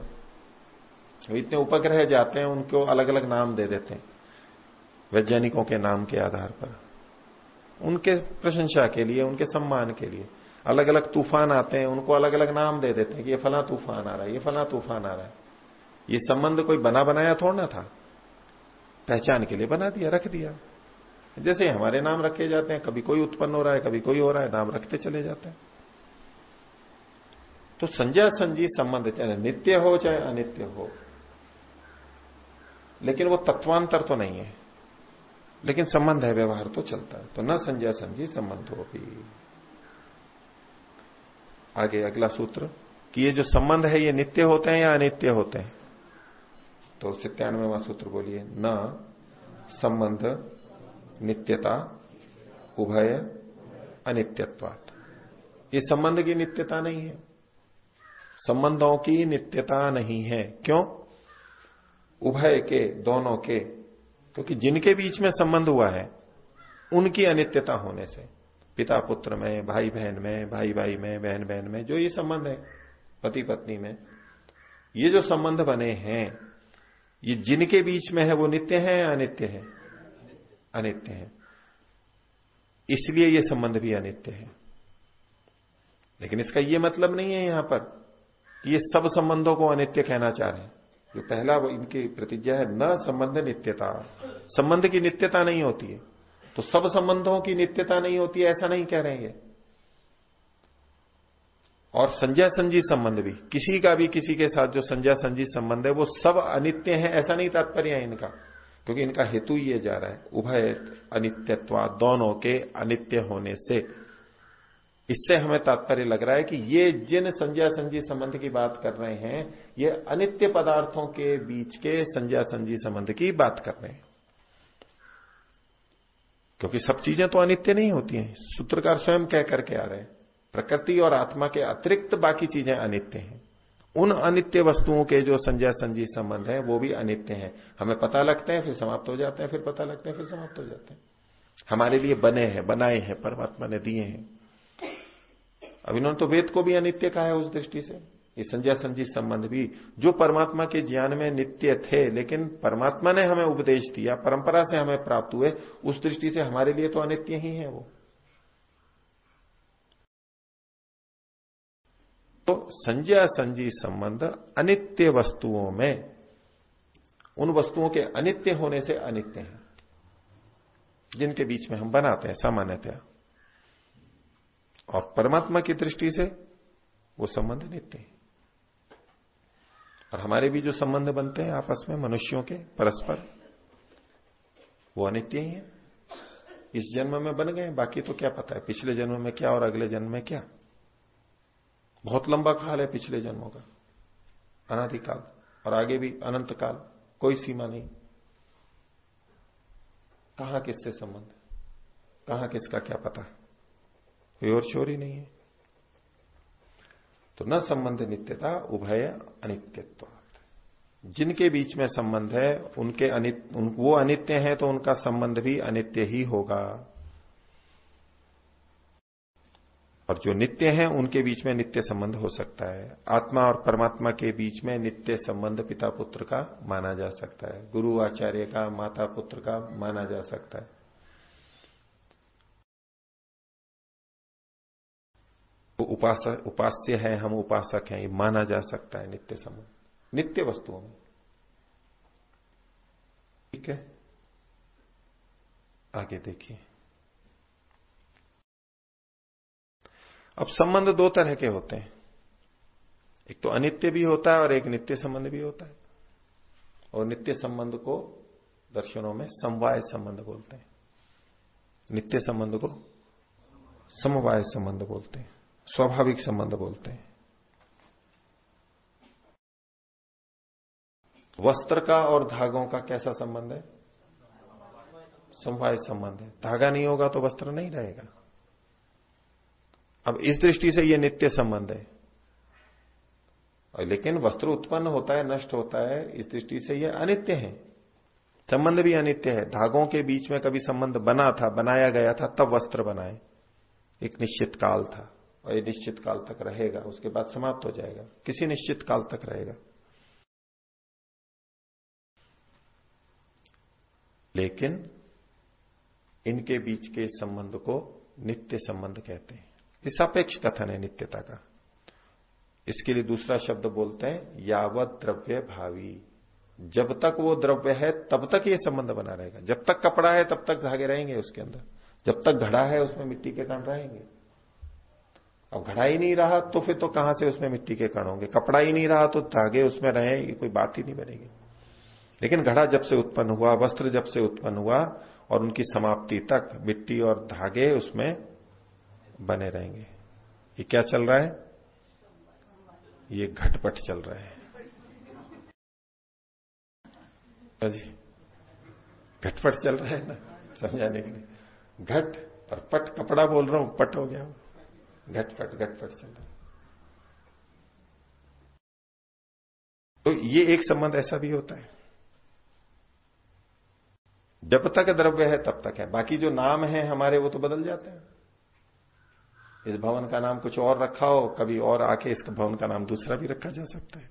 इतने उपग्रह जाते हैं, उनको अलग अलग नाम दे देते हैं, वैज्ञानिकों के नाम के आधार पर। उनके प्रशंसा के लिए, उनके सम्मान के लिए अलग अलग तूफ़ान आते हैं, उनको अलग अलग नाम दे देते हैं कि ये फला तूफ़ान आ रहा है, ये फला तूफ़ान आ रहा है। ये संबंध कोई बना बनाया थोड़ा ना था। पहचान के लिए बना दिया, रख दिया। जैसे हमारे नाम रखे जाते हैं, कभी कोई उत्पन्न हो रहा है, कभी कोई हो रहा है, नाम रखते चले जाते हैं। तो संजय संजी संबंध चाहे नित्य हो चाहे अनित्य हो। लेकिन वो तत्वांतर तो नहीं है। लेकिन संबंध है, व्यवहार तो चलता है। तो न संजय संजी संबंध हो भी। आगे अगला सूत्र, कि ये जो संबंध है, ये नित्य होते हैं या अनित्य होते हैं? तो सत्यानवेवा सूत्र बोलिए, न संबंध, नित्यता, उभय, अनित्यत्वात। ये संबंध की नित्यता नहीं है। संबंधों की नित्यता नहीं है। क्यों? उभय के, दोनों के, क्योंकि जिनके बीच में संबंध हुआ है, उनकी अनित्यता होने से, पिता, पुत्र में, भाई, बहन में, भाई भाई में, बहन बहन में, जो ये संबंध है, पति, पत्नी में, ये जो संबंध बने हैं, ये जिनके बीच में है, वो नित्य है या अनित्य है? अनित्य है। इसलिए ये संबंध भी अनित्य है। लेकिन इसका ये मतलब नहीं है यहाँ पर। ये सब संबंधों को अनित्य कहना चाह रहे हैं। जो पहला इनकी प्रतिज्ञा है, न संबंध नित्यता। संबंध की नित्यता नहीं होती है। तो सब संबंधों की नित्यता नहीं होती है, ऐसा नहीं कह रहे हैं और संजय संजी संबंध भी। किसी का भी किसी के साथ जो संजय संजी संबंध है, वो सब अनित्य है, ऐसा नहीं तात्पर्य है इनका। क्योंकि इनका हेतु ये जा रहा है उभय अनित्यत्वा, दोनों के अनित्य होने से। इससे हमें तात्पर्य लग रहा है कि ये जिन संज्ञा संजी संबंध की बात कर रहे हैं, ये अनित्य पदार्थों के बीच के संज्ञा संजी संबंध की बात कर रहे हैं। क्योंकि सब चीज़ें तो अनित्य नहीं होती हैं। सूत्रकार स्वयं कह करके आ रहे हैं, प्रकृति और आत्मा के अतिरिक्त बाकी चीज़ें अनित्य हैं। उन अनित्य वस्तुओं के जो संज्ञा संजी संबंध है, वो भी अनित्य हैं। हमें पता लगते हैं, फिर समाप्त हो जाते हैं, फिर पता लगते हैं, फिर समाप्त हो जाते हैं। हमारे लिए बने हैं, बनाए हैं, परमात्मा ने दिए हैं। अब इन्होंने तो वेद को भी अनित्य कहा है उस दृष्टि से। ये संजय संजी संबंध भी, जो परमात्मा के ज्ञान में नित्य थे, लेकिन परमात्मा ने हमें उपदेश दिया, परंपरा से हमें प्राप्त हुए, उस दृष्टि से हमारे लिए तो अनित्य ही है वो। तो संजय संजी संबंध अनित्य वस्तुओं में, उन वस्तुओं के अनित्य होने से अनित्य है, जिनके बीच में हम बनाते हैं, सामान्यतया। और परमात्मा की दृष्टि से वो संबंध नित्य है। और हमारे भी जो संबंध बनते हैं आपस में, मनुष्यों के, परस्पर, वो अनित्य ही है। इस जन्म में बन गए, बाकी तो क्या पता है, पिछले जन्म में क्या और अगले जन्म में क्या। बहुत लंबा काल है पिछले जन्मों का अनाधिकाल और आगे भी अनंत काल, कोई सीमा नहीं। कहा किससे संबंध कहा किसका क्या पता? है कोई और चोरी नहीं है। तो न संबंध नित्यता उभय अनित्यत्व। जिनके बीच में संबंध है उनके अनित उन, वो अनित्य है तो उनका संबंध भी अनित्य ही होगा। और जो नित्य है उनके बीच में नित्य संबंध हो सकता है। आत्मा और परमात्मा के बीच में नित्य संबंध पिता पुत्र का माना जा सकता है। गुरु आचार्य का माता पुत्र का माना जा सकता है। उपासक, उपास्य है, हम उपासक हैं, ये माना जा सकता है नित्य संबंध नित्य वस्तुओं में। ठीक है? आगे देखिए। अब संबंध दो तरह के होते हैं। एक तो अनित्य भी होता है और एक नित्य संबंध भी होता है। और नित्य संबंध को दर्शनों में समवाय संबंध बोलते हैं। नित्य संबंध को समवाय संबंध बोलते हैं। स्वाभाविक संबंध बोलते हैं। वस्त्र का और धागों का कैसा संबंध है? समवाय संबंध है। धागा नहीं होगा तो वस्त्र नहीं रहेगा। अब इस दृष्टि से यह नित्य संबंध है। लेकिन वस्त्र उत्पन्न होता है, नष्ट होता है, इस दृष्टि से यह अनित्य है। संबंध भी अनित्य है। धागों के बीच में कभी संबंध बना था, बनाया गया था, तब वस्त्र बनाए। एक निश्चित काल था। और ये निश्चित काल तक रहेगा, उसके बाद समाप्त हो जाएगा। किसी निश्चित काल तक रहेगा। लेकिन इनके बीच के संबंध को नित्य संबंध कहते हैं। ये सापेक्ष कथन है नित्यता का। इसके लिए दूसरा शब्द बोलते हैं, यावत द्रव्य भावी। जब तक वो द्रव्य है, तब तक ये संबंध बना रहेगा। जब तक कपड़ा है, तब तक धागे रहेंगे उसके अंदर। जब तक घड़ा है, उसमें मिट्टी के कण रहेंगे। अब घड़ा ही नहीं रहा तो फिर तो कहाँ से उसमें मिट्टी के कण होंगे? कपड़ा ही नहीं रहा तो धागे उसमें रहे, ये कोई बात ही नहीं बनेगी। लेकिन घड़ा जब से उत्पन्न हुआ, वस्त्र जब से उत्पन्न हुआ, और उनकी समाप्ति तक मिट्टी और धागे उसमें बने रहेंगे। ये क्या चल रहा है? ये घटपट चल रहा है। जी, घटपट चल रहा है ना, समझाने के लिए। घट और पट, कपड़ा बोल रहा हूँ, पट हो गया घटपट घटपट चल रहा तो ये एक संबंध ऐसा भी होता है। जब तक द्रव्य है, तब तक है। बाकी जो नाम है हमारे, वो तो बदल जाते हैं। इस भवन का नाम कुछ और रखा हो, कभी और आके इस भवन का नाम दूसरा भी रखा जा सकता है।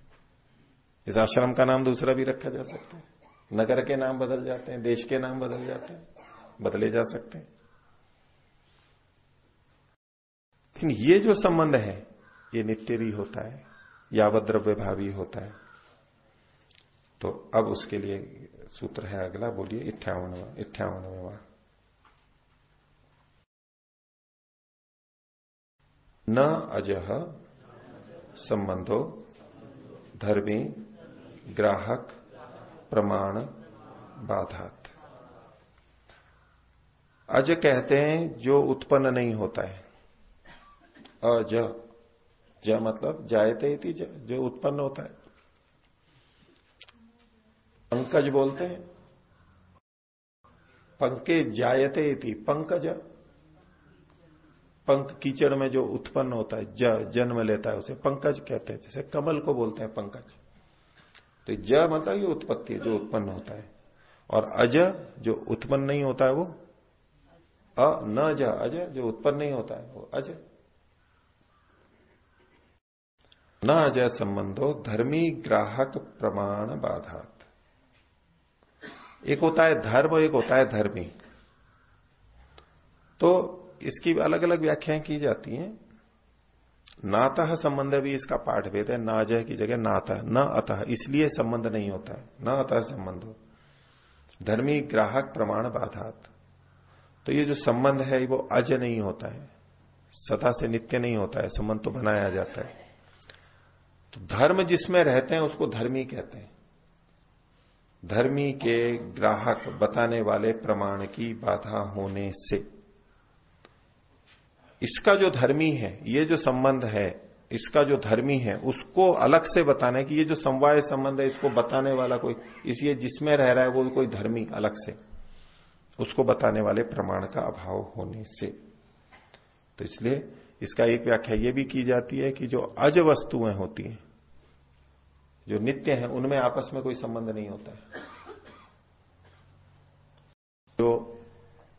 इस आश्रम का नाम दूसरा भी रखा जा सकता है। नगर के नाम बदल जाते हैं, देश के नाम बदल जाते हैं, बदले जा सकते हैं। लेकिन ये जो संबंध है, ये नित्य भी होता है, यावत द्रव्य भावी होता है। तो अब उसके लिए सूत्र है अगला, बोलिए इट्ठावनवा इट्ठावनवा न अजह संबंधो धर्मी ग्राहक प्रमाण बाधात। अज कहते हैं जो उत्पन्न नहीं होता है। अज ज मतलब जायते थी जो उत्पन्न होता है। पंकज बोलते हैं। पंके जायते थी पंकज। पंक कीचड़ में जो उत्पन्न होता है, ज, जन्म लेता है उसे पंकज कहते हैं, जैसे कमल को बोलते हैं पंकज। तो ज मतलब ये उत्पत्ति है, जो उत्पन्न होता है। और अज, जो उत्पन्न नहीं होता है वो, अ, न ज, अज जो उत्पन्न नहीं होता है, वो अज। न अजय संबंधो धर्मी ग्राहक प्रमाण बाधात। एक होता है धर्म, एक होता है धर्मी। तो इसकी अलग अलग व्याख्याएँ की जाती हैं। नातः संबंध भी इसका पाठ भेद है नाजय की जगह नातः, न अतः। इसलिए संबंध नहीं होता है। न अतः संबंध हो। धर्मी ग्राहक प्रमाण बाधात। तो ये जो संबंध है वो अज नहीं होता है। सदा से नित्य नहीं होता है। संबंध तो बनाया जाता है। तो धर्म जिसमें रहते हैं, उसको धर्मी कहते हैं। धर्मी के ग्राहक बताने वाले प्रमाण की बाधा होने से। इसका जो धर्मी है, ये जो संबंध है, इसका जो धर्मी है, उसको अलग से बताना कि, ये जो समवाय संबंध है, इसको बताने वाला कोई, इसलिए जिसमें रह रहा है, वो कोई धर्मी अलग से, उसको बताने वाले प्रमाण का अभाव होने से। तो इसलिए इसका एक व्याख्या यह भी की जाती है कि जो अज वस्तुएँ होती हैं, जो नित्य हैं, उनमें आपस में कोई संबंध नहीं होता है। जो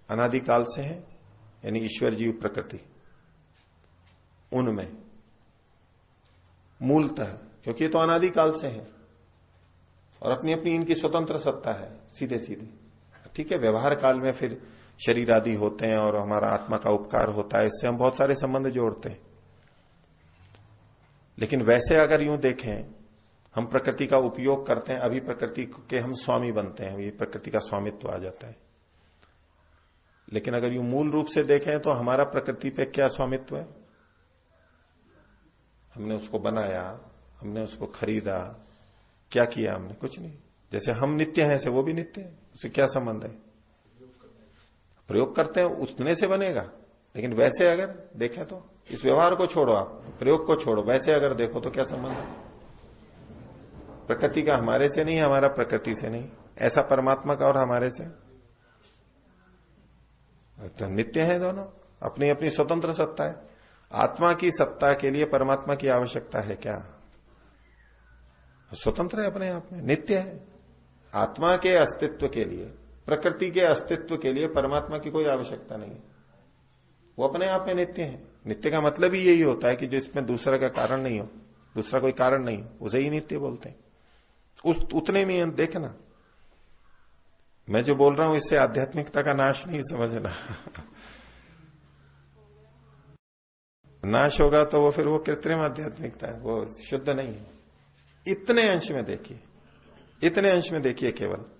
अनादिकाल से है, यानी ईश्वर जीव प्रकृति, उनमें मूलतः, क्योंकि ये तो अनादिकाल से है, और अपनी अपनी इनकी स्वतंत्र सत्ता है सीधे सीधे ठीक है, व्यवहार काल में फिर शरीर आदि होते हैं और हमारा आत्मा का उपकार होता है, इससे हम बहुत सारे संबंध जोड़ते हैं। लेकिन वैसे अगर यूँ देखें, हम प्रकृति का उपयोग करते हैं, अभी प्रकृति के हम स्वामी बनते हैं अभी प्रकृति का स्वामित्व आ जाता है। लेकिन अगर यूँ मूल रूप से देखें तो हमारा प्रकृति पे क्या स्वामित्व है? हमने उसको बनाया, हमने उसको खरीदा, क्या किया हमने? कुछ नहीं। जैसे हम नित्य हैं, ऐसे वो भी नित्य है, उससे क्या संबंध है? प्रयोग करते हैं, उतने से बनेगा। लेकिन वैसे अगर देखें तो इस व्यवहार को छोड़ो आप, प्रयोग को छोड़ो, वैसे अगर देखो तो क्या संबंध है? प्रकृति का हमारे से नहीं, हमारा प्रकृति से नहीं। ऐसा परमात्मा का और हमारे से। तो नित्य है दोनों अपनी अपनी स्वतंत्र सत्ता है। आत्मा की सत्ता के लिए परमात्मा की आवश्यकता है क्या? स्वतंत्र है अपने आप में, नित्य है। आत्मा के अस्तित्व के लिए। प्रकृति के अस्तित्व के लिए परमात्मा की कोई आवश्यकता नहीं वो अपने आप में नित्य है। नित्य का मतलब ही यही होता है कि जो इसमें दूसरा का कारण नहीं हो, दूसरा कोई कारण नहीं हो, उसे ही नित्य बोलते हैं। उस, उतने में देखना मैं जो बोल रहा हूँ, इससे आध्यात्मिकता का नाश नहीं समझना। नाश होगा तो वो फिर वो कृत्रिम आध्यात्मिकता है, वो शुद्ध नहीं है। इतने अंश में देखिए, इतने अंश में देखिए केवल।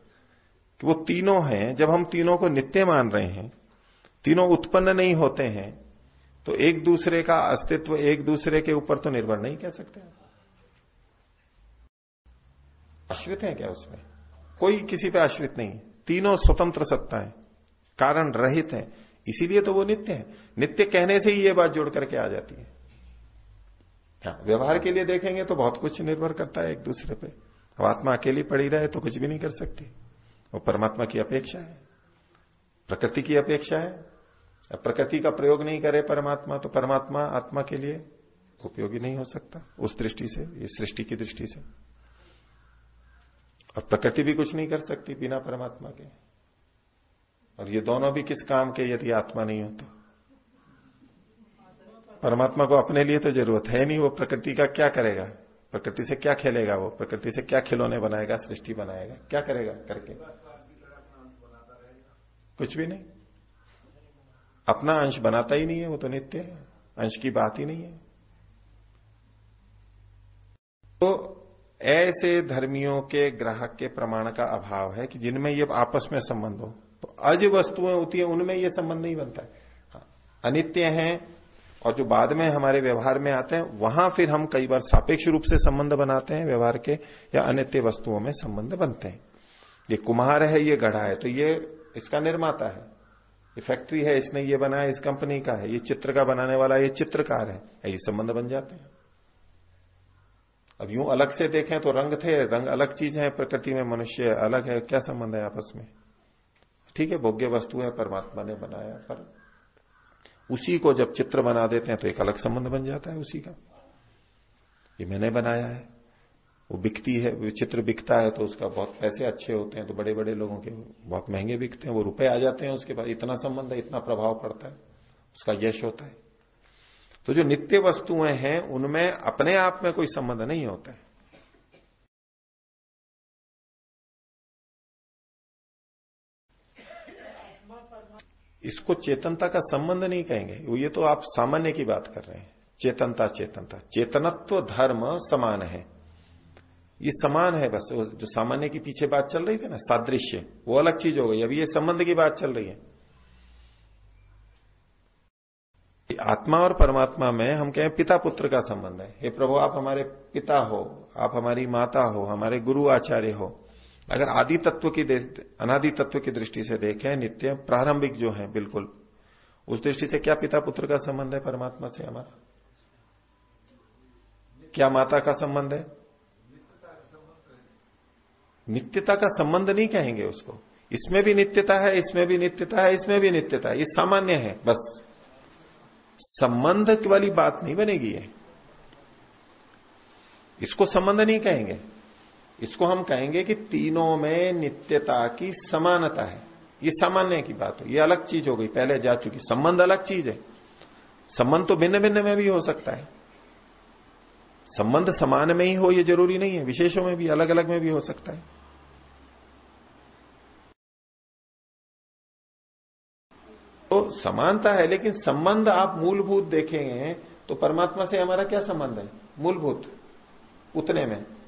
कि वो तीनों हैं, जब हम तीनों को नित्य मान रहे हैं, तीनों उत्पन्न नहीं होते हैं तो एक दूसरे का अस्तित्व एक दूसरे के ऊपर तो निर्भर नहीं कह सकते आश्रित है क्या उसमें? कोई किसी पे आश्रित नहीं। तीनों स्वतंत्र सत्ता है, कारण रहित है, इसीलिए तो वो नित्य है। नित्य कहने से ही ये बात जोड़ करके आ जाती है। हाँ व्यवहार के लिए देखेंगे तो बहुत कुछ निर्भर करता है एक दूसरे पे। अब आत्मा अकेली पड़ी रहे तो कुछ भी नहीं कर सकती। वो परमात्मा की अपेक्षा है। प्रकृति की अपेक्षा है। प्रकृति का प्रयोग नहीं करे परमात्मा तो परमात्मा आत्मा के लिए उपयोगी नहीं हो सकता, उस दृष्टि से ये सृष्टि की दृष्टि से। और प्रकृति भी कुछ नहीं कर सकती बिना परमात्मा के। और ये दोनों भी किस काम के, यदि आत्मा नहीं हो तो? परमात्मा को अपने लिए तो ज़रूरत है नहीं, वो प्रकृति का क्या करेगा? प्रकृति से क्या खेलेगा वो? प्रकृति से क्या खिलौने बनाएगा सृष्टि बनाएगा? क्या करेगा करके? कुछ भी नहीं। अपना अंश बनाता ही नहीं है वो तो नित्य है। अंश की बात ही नहीं है। तो ऐसे धर्मियों के ग्राहक के प्रमाण का अभाव है कि जिनमें ये आपस में संबंध हो। तो अज वस्तुएँ होती है उनमें ये संबंध नहीं बनता है। हाँ, अनित्य हैं और जो बाद में हमारे व्यवहार में आते हैं, वहाँ फिर हम कई बार सापेक्ष रूप से संबंध बनाते हैं, व्यवहार के या अनित्य वस्तुओं में संबंध बनते हैं। ये कुम्हार है, ये गढ़ा है तो ये इसका निर्माता है। ये फैक्ट्री है, इसने ये बनाया, इस कंपनी का है। ये चित्र का बनाने वाला, ये चित्रकार है। ये संबंध बन जाते हैं। अब यूँ अलग से देखें तो रंग थे, रंग अलग चीज़ है, प्रकृति में मनुष्य अलग है, क्या संबंध है आपस में? ठीक है, भोग्य वस्तु है परमात्मा ने बनाया, पर उसी को जब चित्र बना देते हैं तो एक अलग संबंध बन जाता है उसी का। ये मैंने बनाया है। वो बिकती है चित्र बिकता है तो उसका बहुत पैसे अच्छे होते हैं तो बड़े बड़े लोगों के बहुत महँगे बिकते हैं, वो रुपए आ जाते हैं उसके बाद इतना संबंध है, इतना प्रभाव पड़ता है। उसका यश होता है। तो जो नित्य वस्तुएँ हैं, उनमें अपने आप में कोई संबंध नहीं होता है। इसको चेतनता का संबंध नहीं कहेंगे। ये तो आप सामान्य की बात कर रहे हैं। चेतनता चेतनता। चेतनत्व धर्म समान है। ये समान है बस। जो सामान्य के पीछे बात चल रही थी ना, सादृश्य, वो अलग चीज़ हो गई। अभी ये संबंध की बात चल रही है। आत्मा और परमात्मा में हम कहें पिता पुत्र का संबंध है। हे प्रभु, आप हमारे पिता हो, आप हमारी माता हो, हमारे गुरु आचार्य हो। अगर आदि तत्व की अनादि तत्व की दृष्टि से देखें, नित्य, प्रारंभिक जो है, बिल्कुल, उस दृष्टि से क्या पिता पुत्र का संबंध है, परमात्मा से हमारा? क्या माता का संबंध है? नित्यता का संबंध नहीं कहेंगे उसको। इसमें भी नित्यता है, इसमें भी नित्यता है, इसमें भी नित्यता है, ये सामान्य है, बस। संबंध वाली बात नहीं बनेगी ये। इसको संबंध नहीं कहेंगे। इसको हम कहेंगे कि तीनों में नित्यता की समानता है। ये सामान्य की बात है। ये अलग चीज़ हो गई। पहले जा चुकी। संबंध अलग चीज़ है। संबंध तो भिन्न भिन्न में भी हो सकता है। संबंध समान में ही हो, ये ज़रूरी नहीं है। विशेषों में भी अलग अलग में भी हो सकता है। तो समानता है, लेकिन संबंध आप मूलभूत देखेंगे तो परमात्मा से हमारा क्या संबंध है? मूलभूत। उतने में।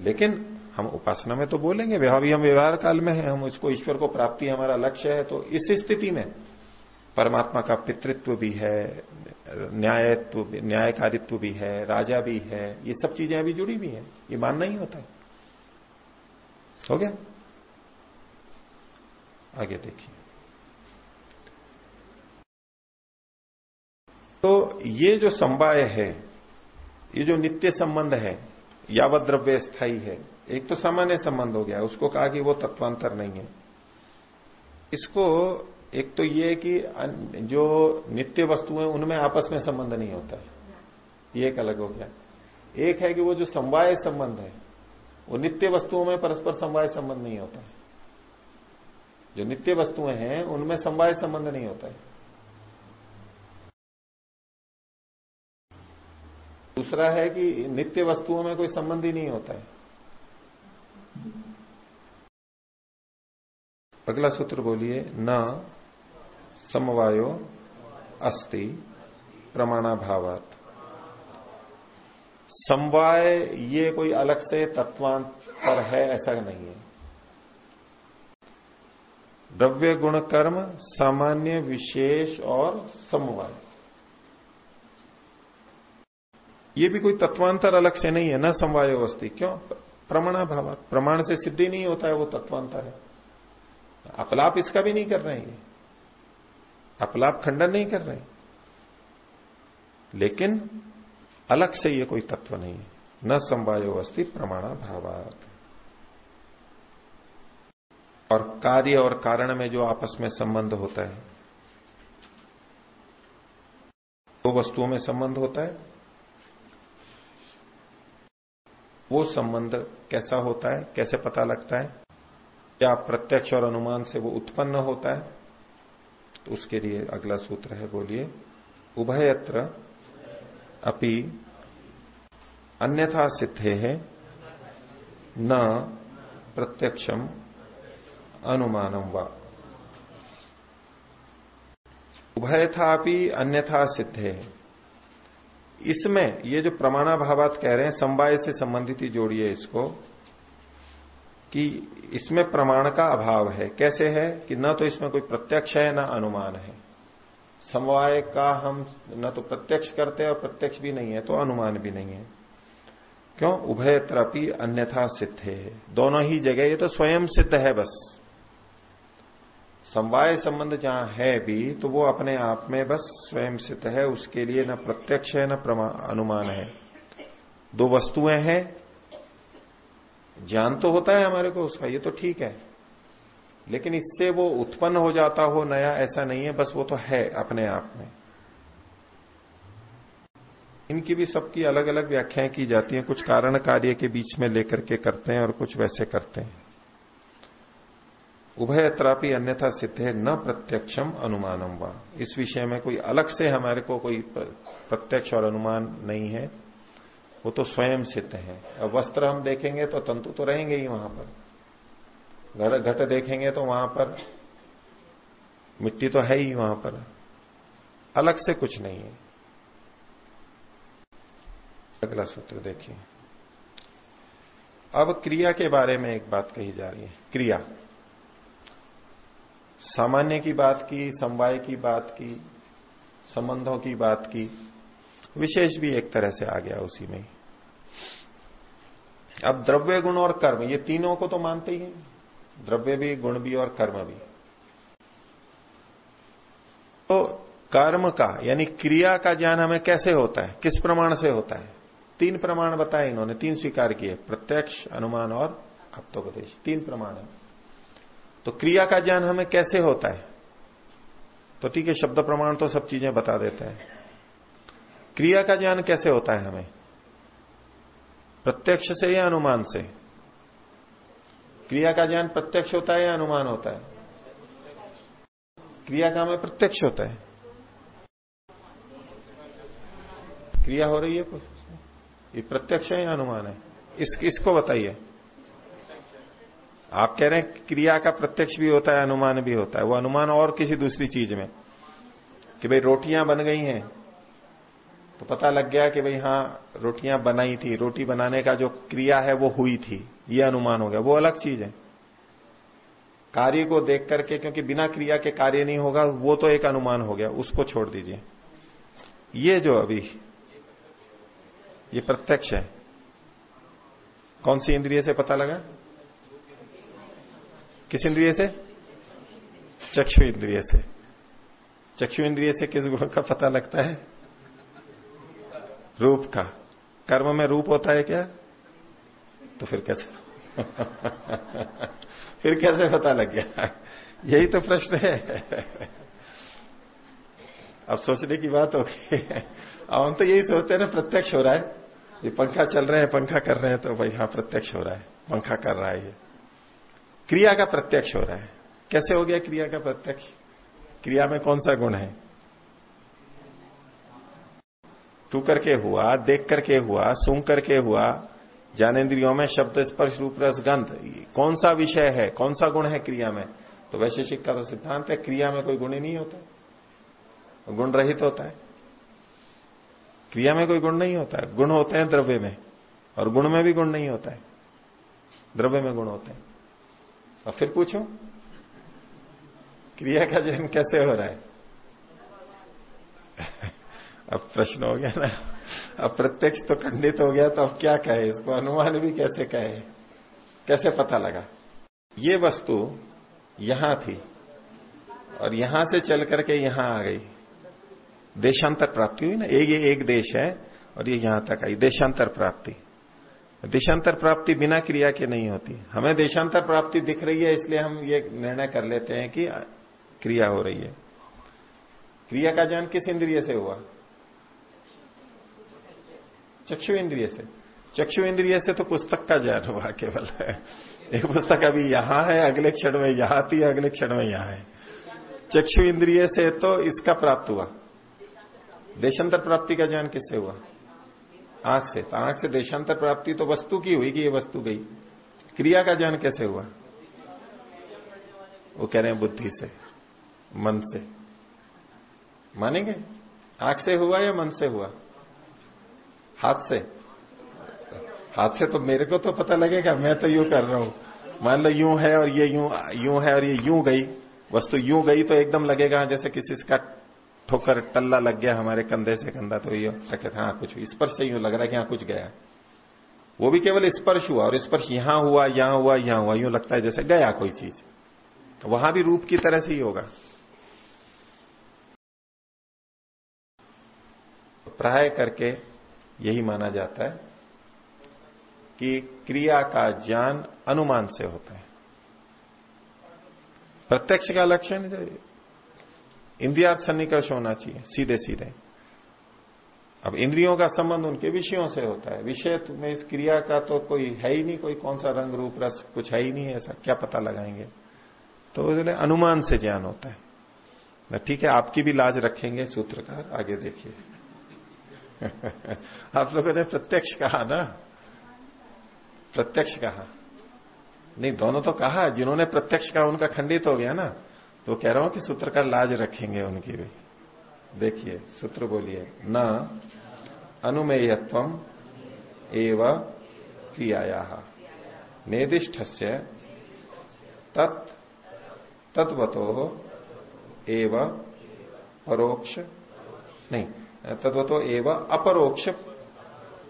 लेकिन हम उपासना में तो बोलेंगे अभी हम व्यवहार काल में है, हम इसको ईश्वर को प्राप्ति हमारा लक्ष्य है तो इस स्थिति में परमात्मा का पितृत्व भी है, न्यायत्व न्यायकारित्व भी है, राजा भी है, ये सब चीज़ें अभी जुड़ी हुई हैं, ये मानना ही होता। है हो गया? आगे देखिए। तो ये जो संवाय है, ये जो नित्य संबंध है यावत द्रव्य स्थायी है। एक तो सामान्य संबंध हो गया, उसको कहा कि वो तत्वांतर नहीं है। इसको एक तो ये कि जो नित्य वस्तु है, उनमें आपस में संबंध नहीं होता है। ये एक अलग हो गया। एक है कि वो जो समवाय संबंध है, वो नित्य वस्तुओं में परस्पर समवाय संबंध नहीं होता है। जो नित्य वस्तुएँ हैं, उनमें समवाय संबंध नहीं होता है। दूसरा है कि नित्य वस्तुओं में कोई संबंध ही नहीं होता है। अगला सूत्र बोलिए, न समवायो अस्ति प्रमाणाभावात। समवाय ये कोई अलग से तत्वांतर है, ऐसा नहीं है। द्रव्य गुण कर्म सामान्य, विशेष और समवाय। ये भी कोई तत्वांतर अलग से नहीं है, न समवाय अस्थि क्यों? प्रमाणाभाव प्रमाण से सिद्धि नहीं होता है, वो तत्वांतर है। अपलाप इसका भी नहीं कर रहे हैं। अपलाप खंडन नहीं कर रहे लेकिन अलग से ये कोई तत्व नहीं है। न संवायो अस्थि प्रमाणा भावात और कार्य और कारण में जो आपस में संबंध होता है, दो तो वस्तुओं में संबंध होता है। वो संबंध कैसा होता है, कैसे पता लगता है, क्या प्रत्यक्ष और अनुमान से वो उत्पन्न होता है तो उसके लिए अगला सूत्र है, बोलिए, उभयत्र अपि अन्यथा सिद्धे है न प्रत्यक्षम अनुमानम व। उभयथापि अन्यथा सिद्धे। इसमें ये जो प्रमाणाभावात कह रहे हैं, समवाय से संबंधित ही जोड़िए इसको, कि इसमें प्रमाण का अभाव है। कैसे है? कि न तो इसमें कोई प्रत्यक्ष है, न अनुमान है। समवाय का हम न तो प्रत्यक्ष करते हैं और प्रत्यक्ष भी नहीं है तो अनुमान भी नहीं है। क्यों? उभय त्रपी अन्यथा सिद्ध है। दोनों ही जगह, ये तो स्वयं सिद्ध है बस। समवाय संबंध जहाँ है भी तो वो अपने आप में बस स्वयं सिद्ध है, उसके लिए न प्रत्यक्ष है, न अनुमान है। दो वस्तुएँ हैं। ज्ञान तो होता है हमारे को उसका, ये तो ठीक है। लेकिन इससे वो उत्पन्न हो जाता हो, नया ऐसा नहीं है, बस वो तो है अपने आप में। इनकी भी सबकी अलग अलग व्याख्याएँ की जाती हैं, कुछ कारण कार्य के बीच में लेकर के करते हैं और कुछ वैसे करते हैं। उभय त्रापी अन्यथा सिद्ध है न प्रत्यक्षम अनुमानम व। इस विषय में कोई अलग से हमारे को कोई प्रत्यक्ष और अनुमान नहीं है। वो तो स्वयं सिद्ध है। अब वस्त्र हम देखेंगे तो तंतु तो रहेंगे ही वहाँ पर। घट देखेंगे तो वहाँ पर। मिट्टी तो है ही वहाँ पर। अलग से कुछ नहीं है। अगला सूत्र देखिए। अब क्रिया के बारे में एक बात कही जा रही है। क्रिया। सामान्य की बात की, समवाय की बात की, संबंधों की बात की, विशेष भी एक तरह से आ गया उसी में। अब द्रव्य, गुण और कर्म, ये तीनों को तो मानते ही हैं। द्रव्य भी, गुण भी और कर्म भी। तो कर्म का, यानी क्रिया का ज्ञान हमें कैसे होता है? किस प्रमाण से होता है? तीन प्रमाण बताए इन्होंने, तीन स्वीकार किए, प्रत्यक्ष, अनुमान और आप्तोपदेश। तीन प्रमाण है। तो क्रिया का ज्ञान हमें कैसे होता है? तो ठीक है, शब्द प्रमाण तो सब चीज़ें बता देते हैं। क्रिया का ज्ञान कैसे होता है हमें? प्रत्यक्ष से या अनुमान से? क्रिया का ज्ञान प्रत्यक्ष होता है या अनुमान होता है? क्रिया का हमें प्रत्यक्ष होता है। क्रिया हो रही है कुछ? ये प्रत्यक्ष है या अनुमान है? इस, इसको बताइए। आप कह रहे हैं क्रिया का प्रत्यक्ष भी होता है, अनुमान भी होता है। वो अनुमान और किसी दूसरी चीज़ में। कि भाई रोटियाँ बन गई हैं तो पता लग गया कि भाई हाँ रोटियाँ बनाई थी। रोटी बनाने का जो क्रिया है, वो हुई थी। ये अनुमान हो गया। वो अलग चीज़ है। कार्य को देख करके, क्योंकि बिना क्रिया के कार्य नहीं होगा, वो तो एक अनुमान हो गया। उसको छोड़ दीजिए। ये जो अभी, ये प्रत्यक्ष है। कौन सी इंद्रिय से पता लगा? किस इंद्रिय से? चक्षु इंद्रिय से। चक्षु इंद्रिय से किस गुण का पता लगता है? रूप का। कर्म में रूप होता है क्या? तो फिर कैसे? फिर कैसे पता लग गया? यही तो प्रश्न है। अब सोचने की बात होगी अब हम तो यही सोचते हैं ना, प्रत्यक्ष हो रहा है। ये पंखा चल रहे हैं, पंखा कर रहे हैं तो भाई हाँ प्रत्यक्ष हो रहा है। पंखा कर रहा है ये। क्रिया का प्रत्यक्ष हो रहा है। कैसे हो गया क्रिया का प्रत्यक्ष? क्रिया में कौन सा गुण है? तू करके हुआ, देख करके हुआ, सुन करके हुआ, ज्ञानेन्द्रियों में शब्द स्पर्श रूप रस गंध कौन सा विषय है? कौन सा गुण है क्रिया में? तो वैशेषिक का तो सिद्धांत है, क्रिया में कोई गुण ही नहीं होता। गुण रहित होता है। क्रिया में कोई गुण नहीं होता। है गुण होते हैं द्रव्य में, और गुण में भी गुण नहीं होता है। द्रव्य में गुण होते हैं। और फिर पूछो? क्रिया का जन्म कैसे हो रहा है? अब प्रश्न हो गया ना। अब प्रत्यक्ष तो खंडित हो गया तो अब क्या कहे? इसको अनुमान भी कैसे कहे? कैसे पता लगा? ये वस्तु यहाँ थी और यहाँ से चल करके यहाँ आ गई। देशांतर प्राप्ति हुई ना? एक ये एक देश है और ये यहाँ तक आई। देशांतर प्राप्ति। देशांतर प्राप्ति बिना क्रिया के नहीं होती। हमें देशांतर प्राप्ति दिख रही है, इसलिए हम ये निर्णय कर लेते हैं कि क्रिया हो रही है। क्रिया का ज्ञान किस इंद्रिय से हुआ? चक्षु इंद्रिय से। चक्षु इंद्रिय से तो पुस्तक का ज्ञान हुआ केवल। एक पुस्तक अभी यहाँ है, अगले क्षण में यहाँ थी, अगले क्षण में यहाँ है। चक्षु इंद्रिय से तो इसका प्राप्त हुआ। देशांतर प्राप्ति का ज्ञान किससे हुआ? आँख से तो आँख से देशांतर प्राप्ति तो वस्तु की हुई कि ये वस्तु गई। क्रिया का ज्ञान कैसे हुआ? वो कह रहे हैं बुद्धि से, मन से। मानेंगे? आँख से हुआ या मन से हुआ? हाथ से। हाथ से तो मेरे को तो पता लगेगा, मैं तो यूँ कर रहा हूँ। मान लो यूँ है और ये यूँ यूँ है और ये यूँ गई, वस्तु यूँ गई तो एकदम लगेगा, जैसे किसी का ठोकर, टल्ला लग गया हमारे कंधे से कंधा तो ये कहते हाँ कुछ स्पर्श से यूँ लग रहा है कि हाँ कुछ गया वो भी केवल स्पर्श हुआ, और स्पर्श यहाँ हुआ यहाँ हुआ यहाँ हुआ, यूँ लगता है जैसे गया कोई चीज़। तो वहाँ भी रूप की तरह से ही होगा। प्राय करके यही माना जाता है कि क्रिया का ज्ञान अनुमान से होता है। प्रत्यक्ष का लक्षण इंद्रियार्थ सन्निकर्ष होना चाहिए सीधे सीधे अब इंद्रियों का संबंध उनके विषयों से होता है। विषय में इस क्रिया का तो कोई है ही नहीं, कोई कौन सा रंग, रूप, रस, कुछ है ही नहीं, ऐसा क्या पता लगाएँगे? तो इसलिए अनुमान से ज्ञान होता है। ठीक है, आपकी भी लाज रखेंगे, सूत्रकार, आगे देखिए। आप लोगों ने प्रत्यक्ष कहा ना? प्रत्यक्ष कहा। नहीं, दोनों तो कहा, जिन्होंने प्रत्यक्ष कहा, उनका खंडित हो गया ना? तो कह रहा हूँ कि सूत्र का लाज रखेंगे उनकी भी। देखिए, सूत्र बोलिए, न अनुमेयत्व एव क्रियाया। निर्दिष्ट से तत् तत्वतो एव परोक्ष, नहीं तत्वतो एव अपरोक्ष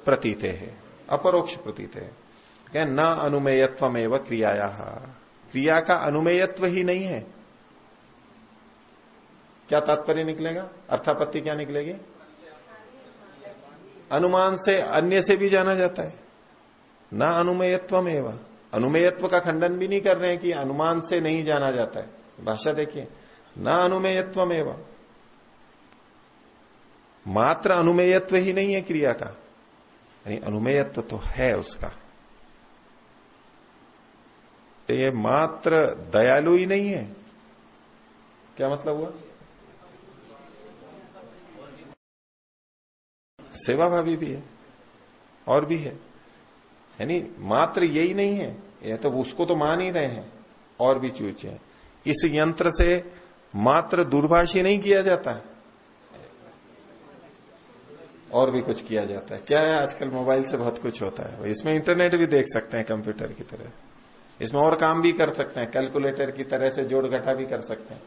प्रतीते है। अपरोक्ष प्रतीत है। न अनुमेयत्व एवं क्रियाया? क्रिया का अनुमेयत्व ही नहीं है। क्या तात्पर्य निकलेगा? अर्थापत्ति क्या निकलेगी? अनुमान से अन्य से भी जाना जाता है। न अनुमेयत्व एवं। अनुमेयत्व का खंडन भी नहीं कर रहे हैं कि अनुमान से नहीं जाना जाता है। भाषा देखिए, न अनुमेयत्व एवं। मात्र अनुमेयत्व ही नहीं है क्रिया का। यानी अनुमेयत्व तो है उसका। तो ये मात्र दयालु ही नहीं है। क्या मतलब हुआ? सेवाभावी भी है, और भी है। यानी मात्र यही नहीं है यह तो उसको तो मान ही रहे हैं, और भी चूचे हैं। इस यंत्र से मात्र दूरभाषी नहीं किया जाता है, और भी कुछ किया जाता है। क्या है, आजकल मोबाइल से बहुत कुछ होता है। इसमें इंटरनेट भी देख सकते हैं कंप्यूटर की तरह। इसमें और काम भी कर सकते हैं, कैलकुलेटर की तरह से जोड़ घटा भी कर सकते हैं।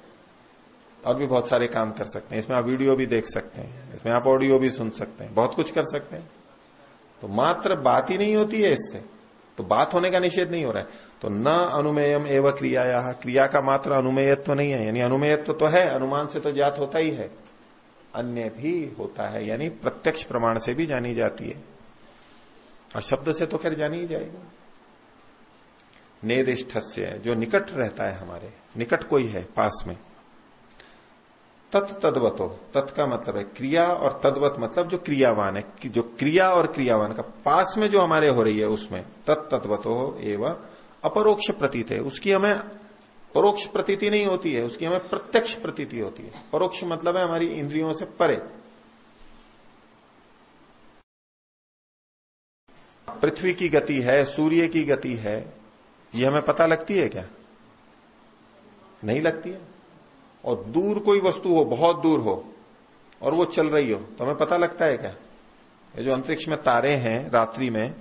और भी बहुत सारे काम कर सकते हैं। इसमें आप वीडियो भी देख सकते हैं। इसमें आप ऑडियो भी सुन सकते हैं। बहुत कुछ कर सकते हैं। तो मात्र बात ही नहीं होती है इससे। तो बात होने का निषेध नहीं हो रहा है। तो न अनुमेयम एवं क्रिया क्रिया का मात्र अनुमेयत्व नहीं है। यानी अनुमेयत्व तो है, अनुमान से तो ज्ञात होता ही है। अन्य भी होता है। यानी प्रत्यक्ष प्रमाण से भी जानी जाती है। और शब्द से तो खैर जानी ही जाएगी। नेदिष्ठ जो निकट रहता है हमारे। निकट कोई है, पास में। तत् तद्वतो। तत् का मतलब है क्रिया और तद्वत मतलब जो क्रियावान है, कि जो क्रिया और क्रियावान का पास में जो हमारे हो रही है उसमें तत् तद्वतो एवं अपरोक्ष प्रतीत है। उसकी हमें परोक्ष प्रतीति नहीं होती है, उसकी हमें प्रत्यक्ष प्रतीति होती है। परोक्ष मतलब है हमारी इंद्रियों से परे। पृथ्वी की गति है, सूर्य की गति है, ये हमें पता लगती है क्या? नहीं लगती है? और दूर कोई वस्तु हो, बहुत दूर हो, और वो चल रही हो तो हमें पता लगता है क्या? ये जो अंतरिक्ष में तारे हैं, रात्रि में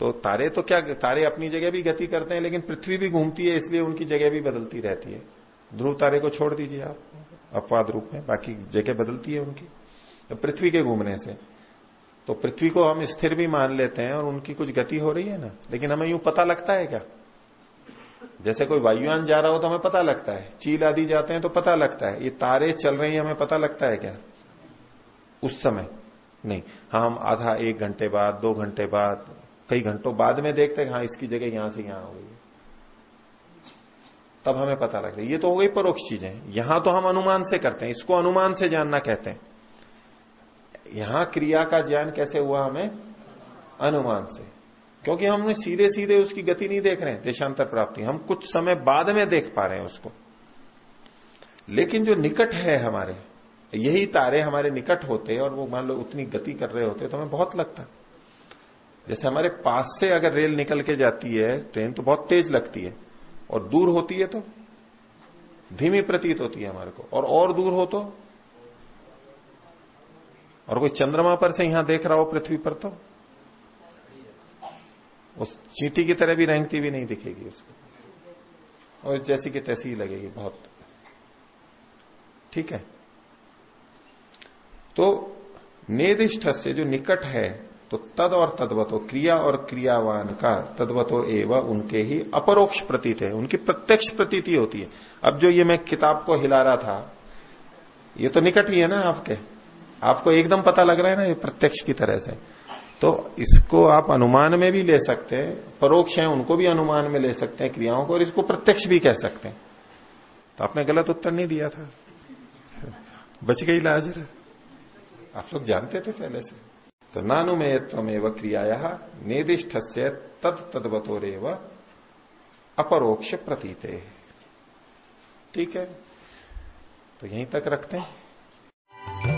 तो तारे तो क्या, तारे अपनी जगह भी गति करते हैं, लेकिन पृथ्वी भी घूमती है, इसलिए उनकी जगह भी बदलती रहती है। ध्रुव तारे को छोड़ दीजिए आप, अपवाद रूप में, बाकी जगह बदलती है उनकी। तो पृथ्वी के घूमने से। तो पृथ्वी को हम स्थिर भी मान लेते हैं, और उनकी कुछ गति हो रही है ना? लेकिन हमें यूँ पता लगता है क्या? जैसे कोई वायुयान जा रहा हो तो हमें पता लगता है। चील आदि जाते हैं तो पता लगता है। ये तारे चल रहे हैं, हमें पता लगता है क्या? उस समय नहीं। हाँ हम आधा एक घंटे बाद, दो घंटे बाद, कई घंटों बाद में देखते हैं हाँ इसकी जगह यहाँ से यहाँ हो गई। तब हमें पता लगता है। ये तो हो गई परोक्ष चीज़ें। यहाँ तो हम अनुमान से करते हैं। इसको अनुमान से जानना कहते हैं। यहाँ क्रिया का ज्ञान कैसे हुआ हमें? अनुमान से। क्योंकि हमने सीधे सीधे उसकी गति नहीं देख रहे हैं देशांतर प्राप्ति। हम कुछ समय बाद में देख पा रहे हैं उसको। लेकिन जो निकट है हमारे, यही तारे हमारे निकट होते और वो मान लो उतनी गति कर रहे होते तो हमें बहुत लगता जैसे हमारे पास से अगर रेल निकल के जाती है, ट्रेन तो बहुत तेज लगती है, और दूर होती है तो धीमी प्रतीत होती है हमारे को, और और दूर हो तो? और कोई चंद्रमा पर से यहाँ देख रहा हो पृथ्वी पर तो? उस चींटी की तरह भी रेंगती भी नहीं दिखेगी उसको। और जैसी की तैसी लगेगी बहुत। ठीक है? तो निर्दिष्ट से जो निकट है तो तद और तद्वतो, क्रिया और क्रियावान का तद्वतो एवं उनके ही अपरोक्ष प्रतीत है। उनकी प्रत्यक्ष प्रतीति होती है। अब जो ये मैं किताब को हिला रहा था, ये तो निकट ही है ना आपके? आपको एकदम पता लग रहा है ना ये प्रत्यक्ष की तरह से। तो इसको आप अनुमान में भी ले सकते हैं, परोक्ष है, उनको भी अनुमान में ले सकते हैं, क्रियाओं को, और इसको प्रत्यक्ष भी कह सकते हैं। तो आपने गलत उत्तर नहीं दिया था। बच गई लाज आप लोग जानते थे पहले से। तो नानुमेयत्व क्रियाया निर्दिष्ट से तद तदवतोरेव अपरोक्ष प्रतीत। ठीक है? तो यहीं तक रखते हैं।